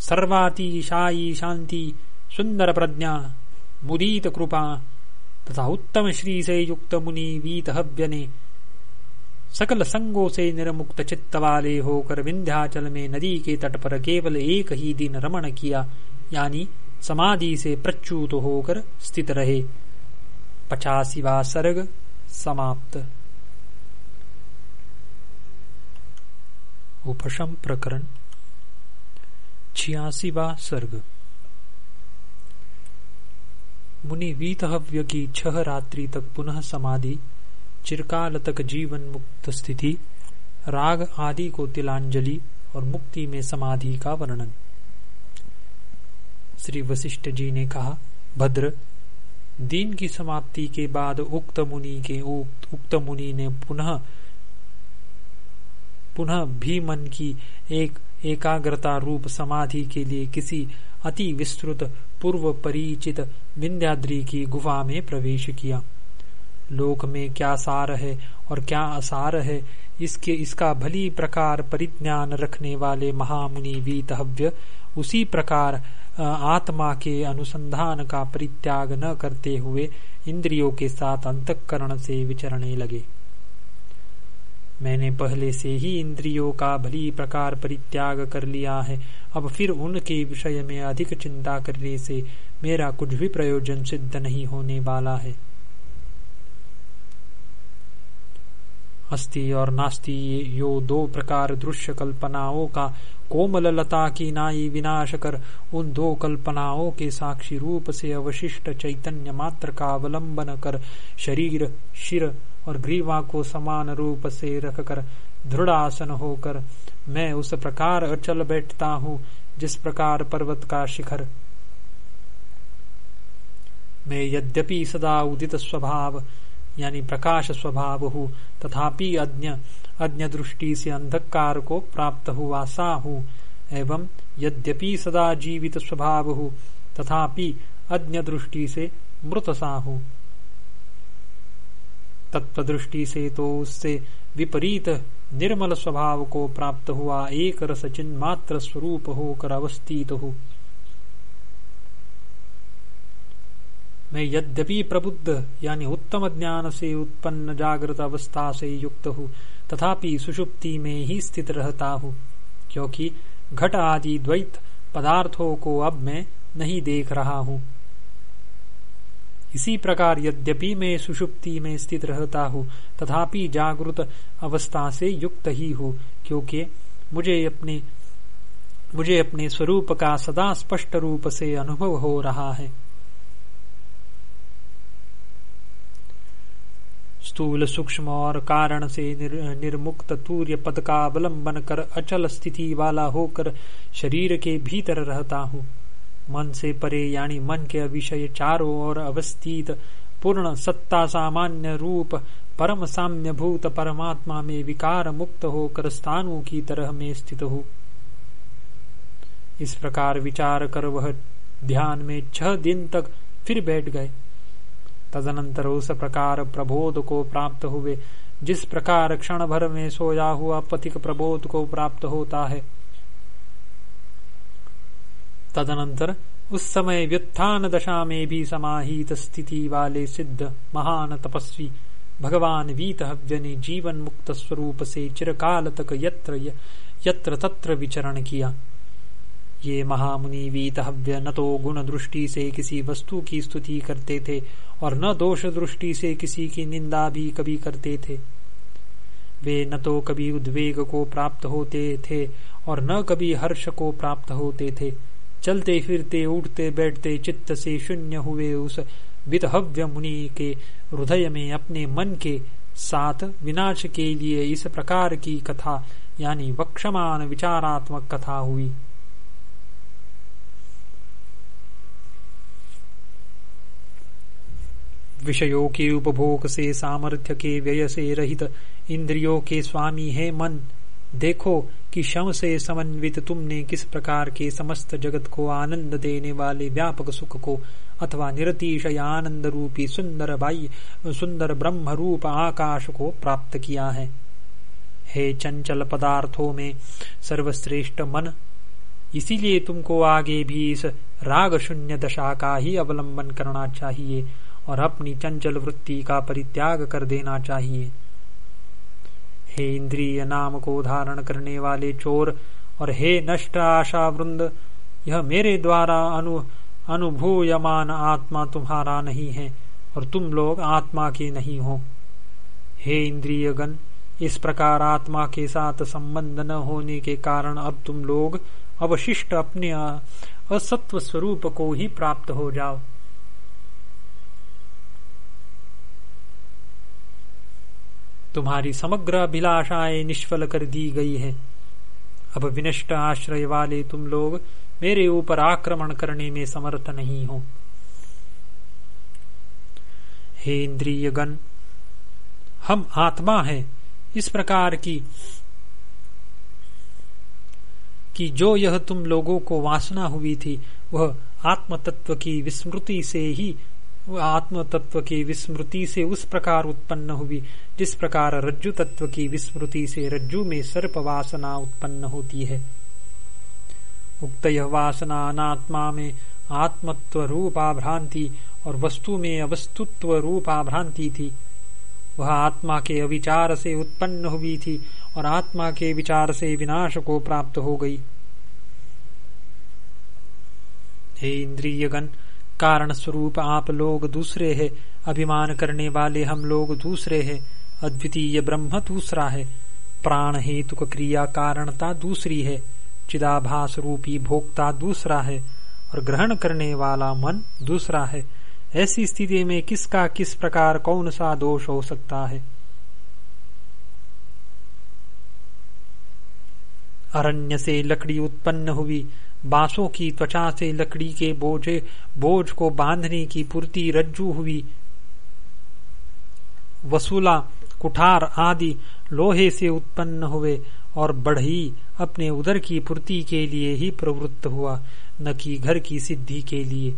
सर्वातिशायी शांति, सुंदर प्रज्ञा, मुदीत कृपा, तथा उत्तम श्री से युक्त मुनि वीत हव्य ने सकल संगों से निर्मुक्त चित्त वाले होकर विंध्याचल में नदी के तट पर केवल एक ही दिन रमण किया, यानी समाधि से प्रच्युत होकर स्थित रहे। पचासीवा सर्ग समाप्त। उपशम प्रकरण। छियासीवा सर्ग। मुनि वीतहव्य की छह रात्रि तक पुनः समाधि चिरकाल तक जीवन मुक्त स्थिति राग आदि को तिलांजलि और मुक्ति में समाधि का वर्णन। श्री वशिष्ठ जी ने कहा भद्र दिन की समाप्ति के बाद उक्त मुनि के उक्त, मुनि ने पुनः पुनः भी मन की एक एकाग्रता रूप समाधि के लिए किसी अति विस्तृत पूर्व परिचित विंध्याद्री की गुफा में प्रवेश किया। लोक में क्या सार है और क्या असार है, इसके, इसका भली प्रकार परिज्ञान रखने वाले महामुनि वीतहव्य उसी प्रकार आत्मा के अनुसंधान का परित्याग न करते हुए इंद्रियों के साथ अंतकरण से विचरने लगे। मैंने पहले से ही इंद्रियों का भली प्रकार परित्याग कर लिया है, अब फिर उनके विषय में अधिक चिंता करने से मेरा कुछ भी प्रयोजन सिद्ध नहीं होने वाला है। अस्ति और नास्ति, यो दो प्रकार दृश्य कल्पनाओं का कोमल लता की नाई विनाश कर, उन दो कल्पनाओं के साक्षी रूप से अवशिष्ट चैतन्य मात्र का अवलंबन कर, शरीर, शिर और ग्रीवा को समान रूप से रख रखकर दृढ़ासन होकर, मैं उस प्रकार अचल बैठता हूँ, जिस प्रकार पर्वत का शिखर। मैं यद्यपि सदा उदित स्वभाव यानी प्रकाश स्वभाव हूँ तथापि अज्ञ अज्ञ दृष्टि से अंधकार को प्राप्त हुआ सा हूँ एवं यद्यपि सदा जीवित स्वभाव हूँ तथापि अज्ञ दृष्टि से मृत सा हूँ तत्वदृष्टि से तो उससे विपरीत निर्मल स्वभाव को प्राप्त हुआ एक रस चिन्ह मात्र स्वरूप होकर अवस्थित। हूँ मैं यद्यपि प्रबुद्ध, यानी उत्तम ज्ञान से उत्पन्न जागृत अवस्था से युक्त हूँ, तथापि सुषुप्ति में ही स्थित रहता हूँ, क्योंकि घट आदि द्वैत पदार्थों को अब मैं नहीं देख रहा हूँ। इसी प्रकार यद्यपि मैं सुषुप्ति में स्थित रहता हूँ, तथापि जागृत अवस्था से युक्त ही हूँ, क्योंकि मुझे अपने मुझे अपने स्वरूप का सदा स्पष्ट रूप से अनुभव हो रहा है। स्थूल सूक्ष्म और कारण से निर, निर्मुक्त तूर्य पद का अवलंबन कर अचल स्थिति वाला होकर शरीर के भीतर रहता हूँ। मन से परे यानी मन के विषय चारों ओर अवस्थित पूर्ण सत्ता सामान्य रूप परम साम्य भूत परमात्मा में विकार मुक्त होकर स्थानों की तरह में स्थित हो। इस प्रकार विचार कर वह ध्यान में छह दिन तक फिर बैठ गए। तदनंतर उस प्रकार प्रबोध को प्राप्त हुए जिस प्रकार क्षण भर में सोया हुआ पथिक प्रबोध को प्राप्त होता है। तदनंतर उस समय व्युत्थान दशा में भी समाहित स्थिति वाले सिद्ध, महान तपस्वी, भगवान वीतहव्य ने जीवन मुक्त स्वरूप से चिरकाल तक यत्र यत्र तत्र विचरण किया। ये महामुनि वीतहव्य न तो गुण दृष्टि से किसी वस्तु की स्तुति करते थे, और न दोष दृष्टि से किसी की निंदा भी कभी करते थे। वे न तो कभी उद्वेग को प्राप्त होते थे, और न कभी हर्ष को प्राप्त होते थे। चलते फिरते, उठते बैठते, चित्त से शून्य हुए उस वितहव्य मुनि के हृदय में अपने मन के साथ विनाश के लिए इस प्रकार की कथा, यानी वक्षमान विचारात्मक कथा हुई। विषयों के उपभोग से, सामर्थ्य के व्यय से रहित इंद्रियों के स्वामी है मन। देखो कि शव से समन्वित तुमने किस प्रकार के समस्त जगत को आनंद देने वाले व्यापक सुख को, अथवा निरतिशय आनंद रूपी सुंदर बाह्य सुंदर ब्रह्म रूप आकाश को प्राप्त किया है। हे चंचल पदार्थों में सर्वश्रेष्ठ मन, इसीलिए तुमको आगे भी इस राग शून्य दशा का ही अवलंबन करना चाहिए। और अपनी चंचल वृत्ति का परित्याग कर देना चाहिए। हे इंद्रिय नाम को धारण करने वाले चोर और हे नष्ट आशा वृंद, यह मेरे द्वारा अनु, अनुभूयमान आत्मा तुम्हारा नहीं है और तुम लोग आत्मा के नहीं हो। हे इंद्रिय गण इस प्रकार आत्मा के साथ संबंध न होने के कारण अब तुम लोग अवशिष्ट अपने असत्व स्वरूप को ही प्राप्त हो जाओ। तुम्हारी समग्र अभिलाषाएँ निष्फल कर दी गई है। अब विनष्ट आश्रय वाले तुम लोग मेरे ऊपर आक्रमण करने में समर्थ नहीं हो। हे इंद्रिय गण हम आत्मा हैं। इस प्रकार की, कि जो यह तुम लोगों को वासना हुई थी, वह आत्म तत्व की विस्मृति से ही आत्म तत्व की विस्मृति से उस प्रकार उत्पन्न हुई, जिस प्रकार रज्जु तत्व की विस्मृति से रज्जु में सर्प वासना उत्पन्न होती है। उक्त यह वासना अनात्मा में आत्मत्व रूपा भ्रांति और वस्तु में अवस्तुत्व रूपा भ्रांति थी। वह आत्मा के अविचार से उत्पन्न हुई थी और आत्मा के विचार से विनाश को प्राप्त हो गई। हे इंद्रियगण कारण स्वरूप आप लोग दूसरे हैं। अभिमान करने वाले हम लोग दूसरे हैं। अद्वितीय ब्रह्म दूसरा है। प्राण हेतु क्रिया कारणता दूसरी है। चिदाभास रूपी भोक्ता दूसरा है। और ग्रहण करने वाला मन दूसरा है। ऐसी स्थिति में किसका किस प्रकार कौन सा दोष हो सकता है? अरण्य से लकड़ी उत्पन्न हुई। बांसों की त्वचा से लकड़ी के बोझे, बोझ को बांधने की पूर्ति रज्जू हुई। वसूला, कुठार आदि लोहे से उत्पन्न हुए और बढ़ई अपने उदर की पूर्ति के लिए ही प्रवृत्त हुआ, न कि घर की सिद्धि के लिए।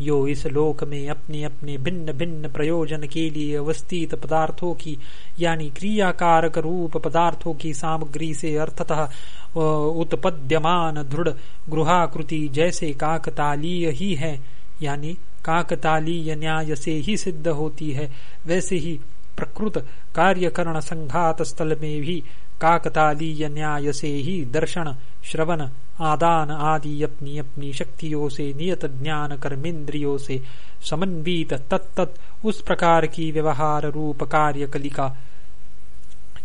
यो इस लोक में अपने अपने भिन्न भिन्न प्रयोजन के लिए अवस्थित पदार्थों की, यानी क्रियाकारक रूप पदार्थों की सामग्री से अर्थतः उत्पद्यमान दृढ़ गृहाकृति जैसे काकतालीय ही है, यानी काकतालीय न्याय से ही सिद्ध होती है, वैसे ही प्रकृत कार्यकरण संघात स्थल में भी काकतालीय न्याय से ही दर्शन, श्रवण, आदान आदि अपनी अपनी शक्तियों से नियत ज्ञान कर्मेंद्रियों से समन्वित तत्त उस प्रकार की व्यवहार रूप कार्य कलिका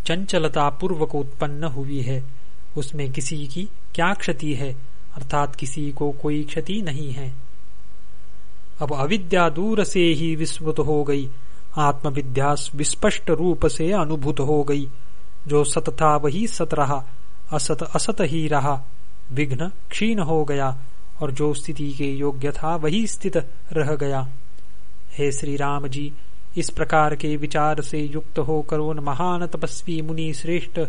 चंचलता पूर्वक उत्पन्न हुई है। उसमें किसी की क्या क्षति है? अर्थात किसी को कोई क्षति नहीं है। अब अविद्या दूर से ही विस्मृत हो गई। आत्मविद्या विस्पष्ट रूप से अनुभूत हो गई। जो सत था वही सत रहा, असत असत ही रहा, विघ्न क्षीण हो गया, और जो स्थिति के योग्य था वही स्थित रह गया। हे श्री राम जी, इस प्रकार के विचार से युक्त होकर उन महान तपस्वी मुनि श्रेष्ठ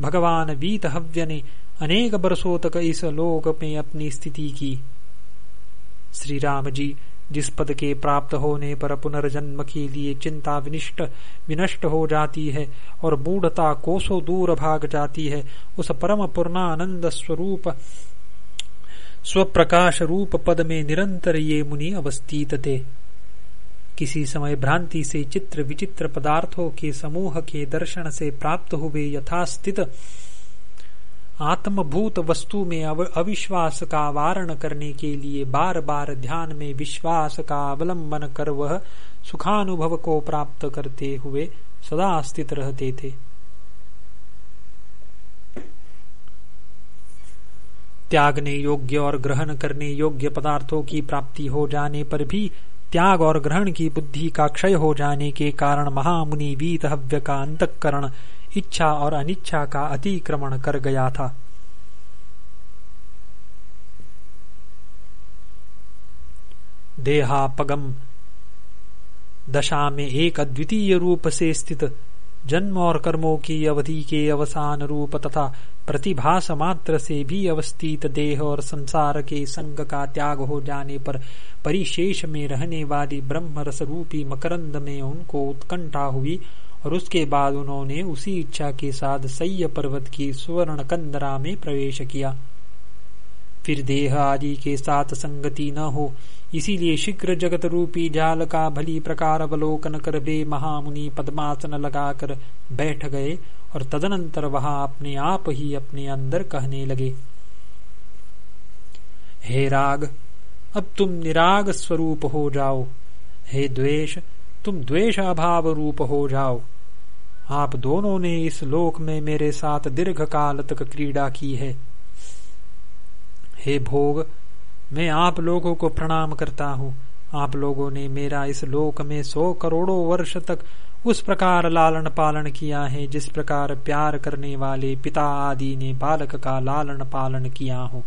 भगवान वीत हव्य ने अनेक बरसों तक इस लोक में अपनी स्थिति की। श्री राम जी जिस पद के प्राप्त होने पर पुनर्जन्म के लिए चिंता विनिष्ट, विनष्ट हो जाती है और मूढ़ता कोसों दूर भाग जाती है। उस परम पूर्णानंद स्वरूप, स्वप्रकाश रूप पद में निरंतर ये मुनि अवस्थित थे। किसी समय भ्रांति से चित्र विचित्र पदार्थों के समूह के दर्शन से प्राप्त हुए यथास्थित आत्मभूत वस्तु में अविश्वास का वारण करने के लिए बार बार ध्यान में विश्वास का अवलंबन कर वह सुखानुभव को प्राप्त करते हुए सदा स्थित रहते थे। त्यागने योग्य और ग्रहण करने योग्य पदार्थों की प्राप्ति हो जाने पर भी त्याग और ग्रहण की बुद्धि का क्षय हो जाने के कारण महामुनि वीत हव्य का अंतकरण इच्छा और अनिच्छा का अतिक्रमण कर गया था। देहापगम दशा में एक अद्वितीय रूप से स्थित जन्म और कर्मों की अवधि के अवसान रूप तथा प्रतिभास मात्र से भी अवस्थित देह और संसार के संग का त्याग हो जाने पर परिशेष में रहने वाली ब्रह्म रस रूपी मकरंद में उनको उत्कंठा हुई और उसके बाद उन्होंने उसी इच्छा के साथ सह्य पर्वत की सुवर्ण कंदरा में प्रवेश किया। फिर देह आदि के साथ संगति न हो, इसीलिए शीघ्र जगत रूपी जाल का भली प्रकार अवलोकन कर वे महामुनि पद्मासन लगाकर बैठ गए और तदनंतर वहाँ अपने आप ही अपने अंदर कहने लगे, हे राग, अब तुम निराग स्वरूप हो जाओ। हे द्वेष, तुम द्वेष अभाव रूप हो जाओ। आप दोनों ने इस लोक में मेरे साथ दीर्घ काल तक क्रीड़ा की है। हे भोग, मैं आप लोगों को प्रणाम करता हूँ। आप लोगों ने मेरा इस लोक में सौ करोड़ों वर्ष तक उस प्रकार लालन पालन किया है, जिस प्रकार प्यार करने वाले पिता आदि ने बालक का लालन पालन किया हो।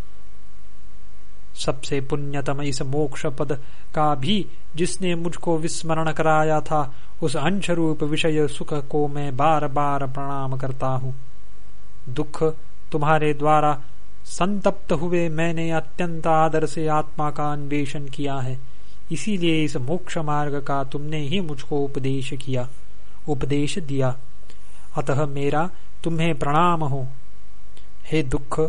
सबसे पुण्यतम इस मोक्ष पद का भी जिसने मुझको विस्मरण कराया था, उस अंश रूप विषय सुख को मैं बार बार प्रणाम करता हूँ। दुख तुम्हारे द्वारा संतप्त हुए मैंने अत्यंत आदर से आत्मा का अन्वेषण किया है। इसीलिए इस मोक्ष मार्ग का तुमने ही मुझको उपदेश किया, उपदेश दिया। अतः मेरा तुम्हें प्रणाम हो। हे दुख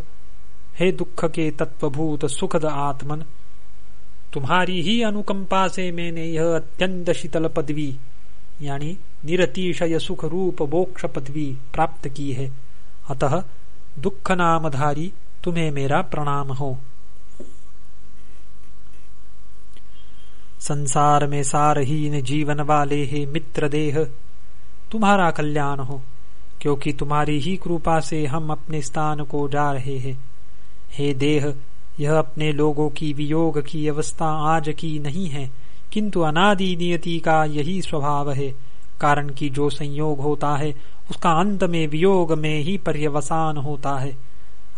हे दुख के तत्वभूत सुखद आत्मन, तुम्हारी ही अनुकंपा से मैंने यह अत्यंत शीतल पदवी, यानी निरतिशय सुख रूप मोक्ष पदवी प्राप्त की है। अतः दुख नामधारी तुम्हें मेरा प्रणाम हो। संसार में सारहीन जीवन वाले हे मित्र देह, तुम्हारा कल्याण हो, क्योंकि तुम्हारी ही कृपा से हम अपने स्थान को जा रहे हैं। हे देह, यह अपने लोगों की वियोग की अवस्था आज की नहीं है, किंतु अनादि नियति का यही स्वभाव है, कारण कि जो संयोग होता है, उसका अंत में वियोग में ही पर्यवसान होता है।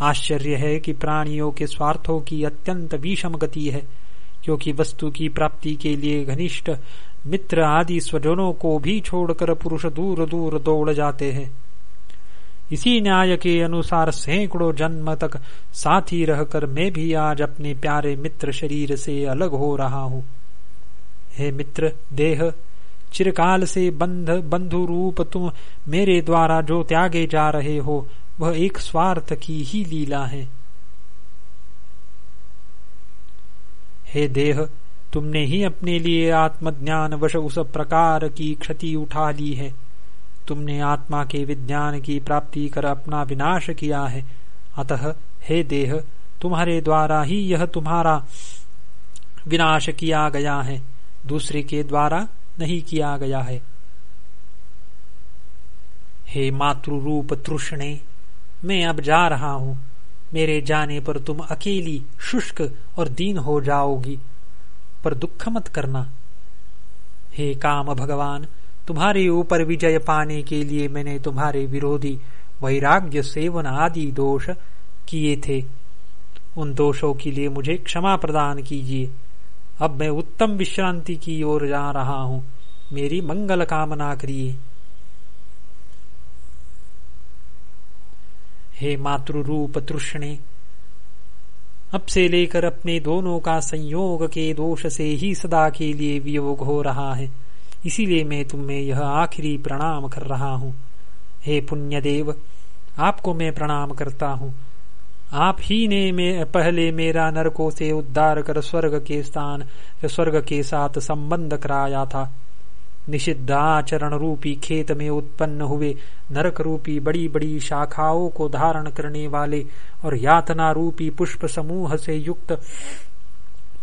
आश्चर्य है कि प्राणियों के स्वार्थों की अत्यंत विषम गति है, क्योंकि वस्तु की प्राप्ति के लिए घनिष्ठ मित्र आदि स्वजनों को भी छोड़कर पुरुष दूर दूर दौड़ जाते हैं। इसी न्याय के अनुसार सैकड़ों जन्म तक साथी रहकर मैं भी आज अपने प्यारे मित्र शरीर से अलग हो रहा हूँ। हे मित्र, देह, चिरकाल से बंध, बंधु रूप तुम मेरे द्वारा जो त्यागे जा रहे हो, वह एक स्वार्थ की ही लीला है। हे देह, तुमने ही अपने लिए आत्मज्ञान वश उस प्रकार की क्षति उठा ली है। तुमने आत्मा के विज्ञान की प्राप्ति कर अपना विनाश किया है। अतः, हे देह, तुम्हारे द्वारा ही यह तुम्हारा विनाश किया गया है। दूसरे के द्वारा नहीं किया गया है। हे मातृरूप तृष्णे, मैं अब जा रहा हूँ। मेरे जाने पर तुम अकेली, शुष्क और दीन हो जाओगी। पर दुख मत करना। हे काम भगवान तुम्हारे ऊपर विजय पाने के लिए मैंने तुम्हारे विरोधी वैराग्य सेवन आदि दोष किए थे। उन दोषों के लिए मुझे क्षमा प्रदान कीजिए। अब मैं उत्तम विश्रांति की ओर जा रहा हूँ। मेरी मंगल कामना करिए। हे मातृरूप तृष्णे, अब से लेकर अपने दोनों का संयोग के दोष से ही सदा के लिए वियोग हो रहा है। इसीलिए मैं तुम्हें यह आखिरी प्रणाम कर रहा हूँ। हे पुण्यदेव, आपको मैं प्रणाम करता हूँ। आप ही ने में, पहले मेरा नरकों से उद्धार कर स्वर्ग के स्थान, स्वर्ग के साथ संबंध कराया था। निषिद्ध आचरण रूपी खेत में उत्पन्न हुए नरक रूपी बड़ी बड़ी शाखाओं को धारण करने वाले और यातना रूपी पुष्प समूह से युक्त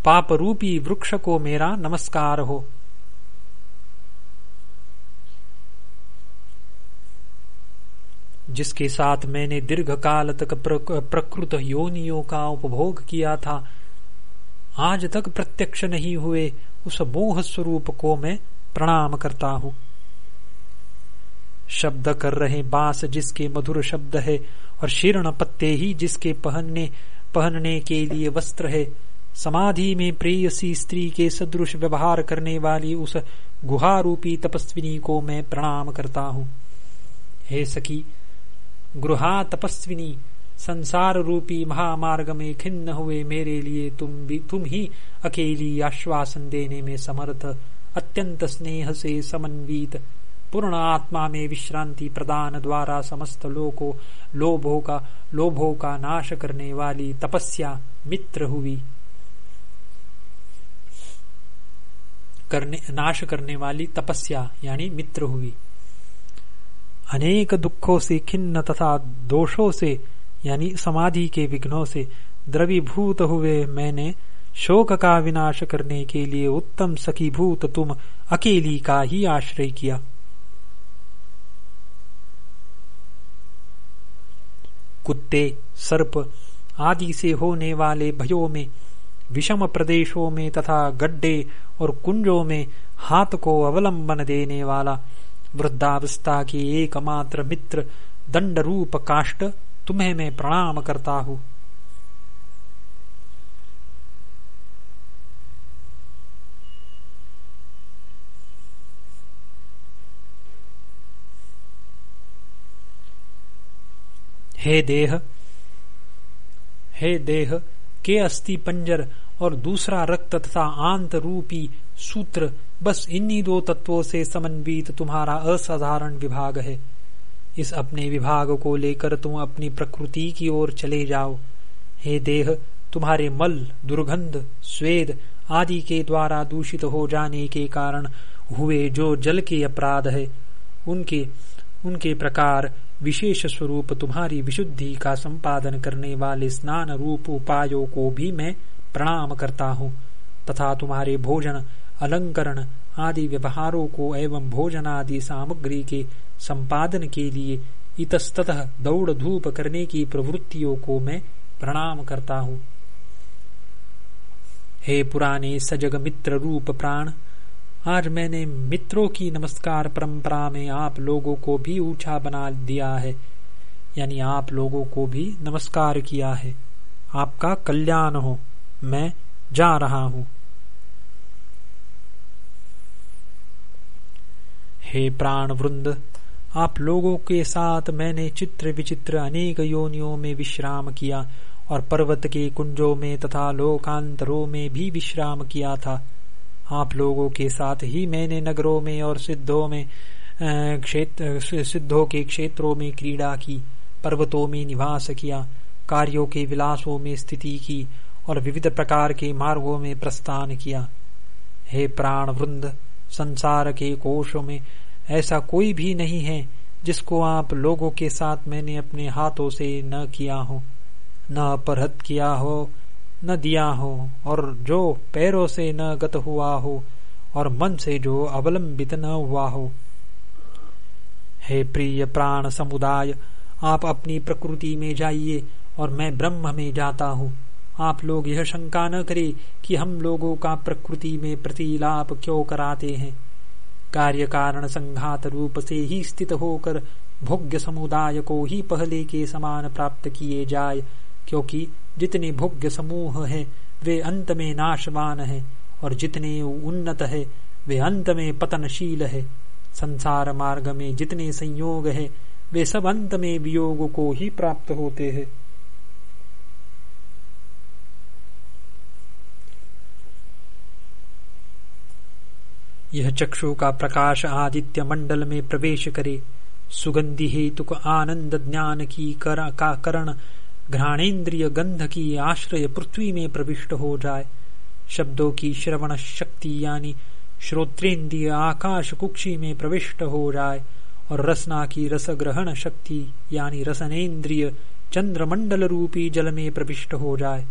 पाप रूपी वृक्ष को मेरा नमस्कार हो। जिसके साथ मैंने दीर्घ काल तक प्रकृत योनियों का उपभोग किया था, आज तक प्रत्यक्ष नहीं हुए उस मोह स्वरूप को मैं प्रणाम करता हूँ। शब्द कर रहे बाँस जिसके मधुर शब्द है और शीर्ण पत्ते ही जिसके पहनने पहनने के लिए वस्त्र है, समाधि में प्रेयसी स्त्री के सदृश व्यवहार करने वाली उस गुहारूपी तपस्विनी को मैं प्रणाम करता हूँ। हे सखी गृहा तपस्विनी संसार रूपी महामार्ग में खिन्न हुए मेरे लिए तुम भी, तुम ही अकेली आश्वासन देने में समर्थ, अत्यंत स्नेह से समन्वित पूर्ण आत्मा में विश्रांति प्रदान द्वारा समस्त लोको, लोभों का लोभों का नाश करने वाली तपस्या मित्र हुई। करने, नाश करने वाली तपस्या यानी मित्र हुई। अनेक दुखों से, खिन्न तथा दोषों से, यानी समाधि के विघ्नों से द्रवीभूत हुए मैंने शोक का विनाश करने के लिए उत्तम सखीभूत तुम अकेली का ही आश्रय किया। कुत्ते, सर्प आदि से होने वाले भयों में, विषम प्रदेशों में तथा गड्ढे और कुंजों में हाथ को अवलंबन देने वाला वृद्धावस्था के एकमात्र मित्र दंड रूप काष्ट, तुम्हें मैं प्रणाम करता हूँ। हे देह हे देह, के अस्थि पंजर और दूसरा रक्त तथा आंत रूपी सूत्र बस इन्हीं दो तत्वों से समन्वित तुम्हारा असाधारण विभाग है। इस अपने विभाग को लेकर तुम अपनी प्रकृति की ओर चले जाओ। हे देह, तुम्हारे मल, दुर्गंध, स्वेद आदि के द्वारा दूषित हो जाने के कारण हुए जो जल के अपराध है, उनके उनके प्रकार विशेष स्वरूप तुम्हारी विशुद्धि का संपादन करने वाले स्नान रूप उपायों को भी मैं प्रणाम करता हूँ। तथा तुम्हारे भोजन अलंकरण आदि व्यवहारों को एवं भोजन आदि सामग्री के संपादन के लिए इतस्तः दौड़ धूप करने की प्रवृत्तियों को मैं प्रणाम करता हूँ। हे पुराने सजग मित्र रूप प्राण, आज मैंने मित्रों की नमस्कार परंपरा में आप लोगों को भी ऊँचा बना दिया है, यानी आप लोगों को भी नमस्कार किया है। आपका कल्याण हो, मैं जा रहा हूँ। हे प्राण वृंद आप लोगों के साथ मैंने चित्र विचित्र अनेक योनियों में विश्राम किया और पर्वत के कुंजों में तथा लोकांतरों में भी विश्राम किया था। आप लोगों के साथ ही मैंने नगरों में और सिद्धों में क्षेत्र सिद्धों के क्षेत्रों में क्रीड़ा की, पर्वतों में निवास किया, कार्यों के विलासों में स्थिति की और विविध प्रकार के मार्गों में प्रस्थान किया। हे प्राण वृंद संसार के कोशों में ऐसा कोई भी नहीं है जिसको आप लोगों के साथ मैंने अपने हाथों से न किया हो, न अपहृत किया हो, न दिया हो, और जो पैरों से न गत हुआ हो, और मन से जो अवलंबित न हुआ हो। हे प्रिय प्राण समुदाय, आप अपनी प्रकृति में जाइए और मैं ब्रह्म में जाता हूँ। आप लोग यह शंका न करें कि हम लोगों का प्रकृति में प्रतिलाप क्यों कराते हैं। कार्य कारण संघात रूप से ही स्थित होकर भोग्य समुदाय को ही पहले के समान प्राप्त किए जाए, क्योंकि जितने भोग्य समूह है, वे अंत में नाशवान है, और जितने उन्नत है, वे अंत में पतनशील है। संसार मार्ग में जितने संयोग है, वे सब अंत में वियोग को ही प्राप्त होते हैं। यह चक्षु का प्रकाश आदित्य मंडल में प्रवेश करे। सुगंधि हेतु आनंद ज्ञान की कर, का करण घ्राणेन्द्रिय गंध की आश्रय पृथ्वी में प्रविष्ट हो जाए। शब्दों की श्रवण शक्ति यानी श्रोत्रेन्द्रिय आकाश कुक्षी में प्रविष्ट हो जाए और रसना की रस ग्रहण शक्ति यानी रसनेन्द्रिय चंद्रमंडल रूपी जल में प्रविष्ट हो जाए।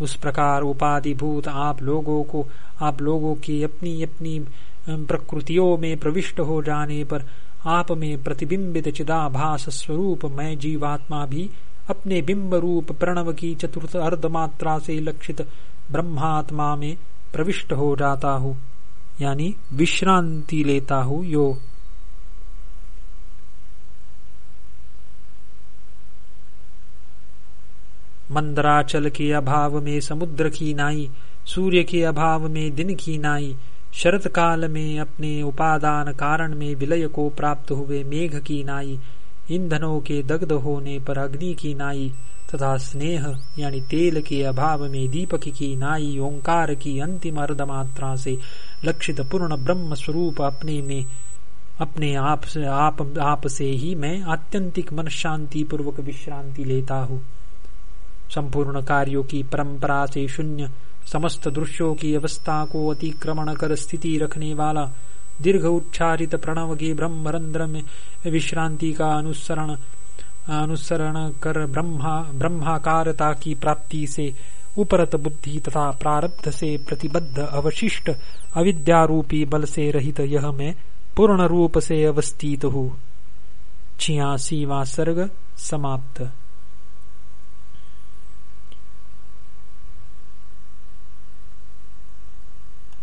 उस प्रकार उपाधिभूत आप लोगों को, आप लोगों की अपनी अपनी प्रकृतियों में प्रविष्ट हो जाने पर आप में प्रतिबिंबित चिदाभास स्वरूप मैं जीवात्मा भी अपने बिंब रूप प्रणव की चतुर्थ अर्धमात्रा से लक्षित ब्रह्मात्मा में प्रविष्ट हो जाता हूँ, यानी विश्रांति लेता हूँ, यो मंदराचल के अभाव में समुद्र की नाई, सूर्य के अभाव में दिन की नाई शरत काल में अपने उपादान कारण में विलय को प्राप्त हुए मेघ की नाई, ईंधनों के दग्ध होने पर अग्नि की नाई, तथा स्नेह यानी तेल के अभाव में दीपक की नाई, ओंकार की अंतिम अर्ध मात्रा से लक्षित पूर्ण ब्रह्म स्वरूप अपने में, अपने आप से, आप आप से ही मैं आत्यंतिक मन शांति पूर्वक विश्रांति लेता हूँ। संपूर्ण कार्यों की परंपरा से शून्य। समस्त दृश्यों की अवस्था को अतिक्रमण कर स्थिति रखने वाला दीर्घ उच्चारित प्रणव की ब्रह्मरंध्र में विश्रांति का अनुसरण अनुसरण कर ब्रह्मा, ब्रह्माकारता की प्राप्ति से उपरत बुद्धि तथा प्रारब्ध से प्रतिबद्ध अवशिष्ट अविद्यारूपी बल से रहित यह मैं पूर्ण रूप से अवस्थित हूँ। छियासीवा सर्ग समाप्त।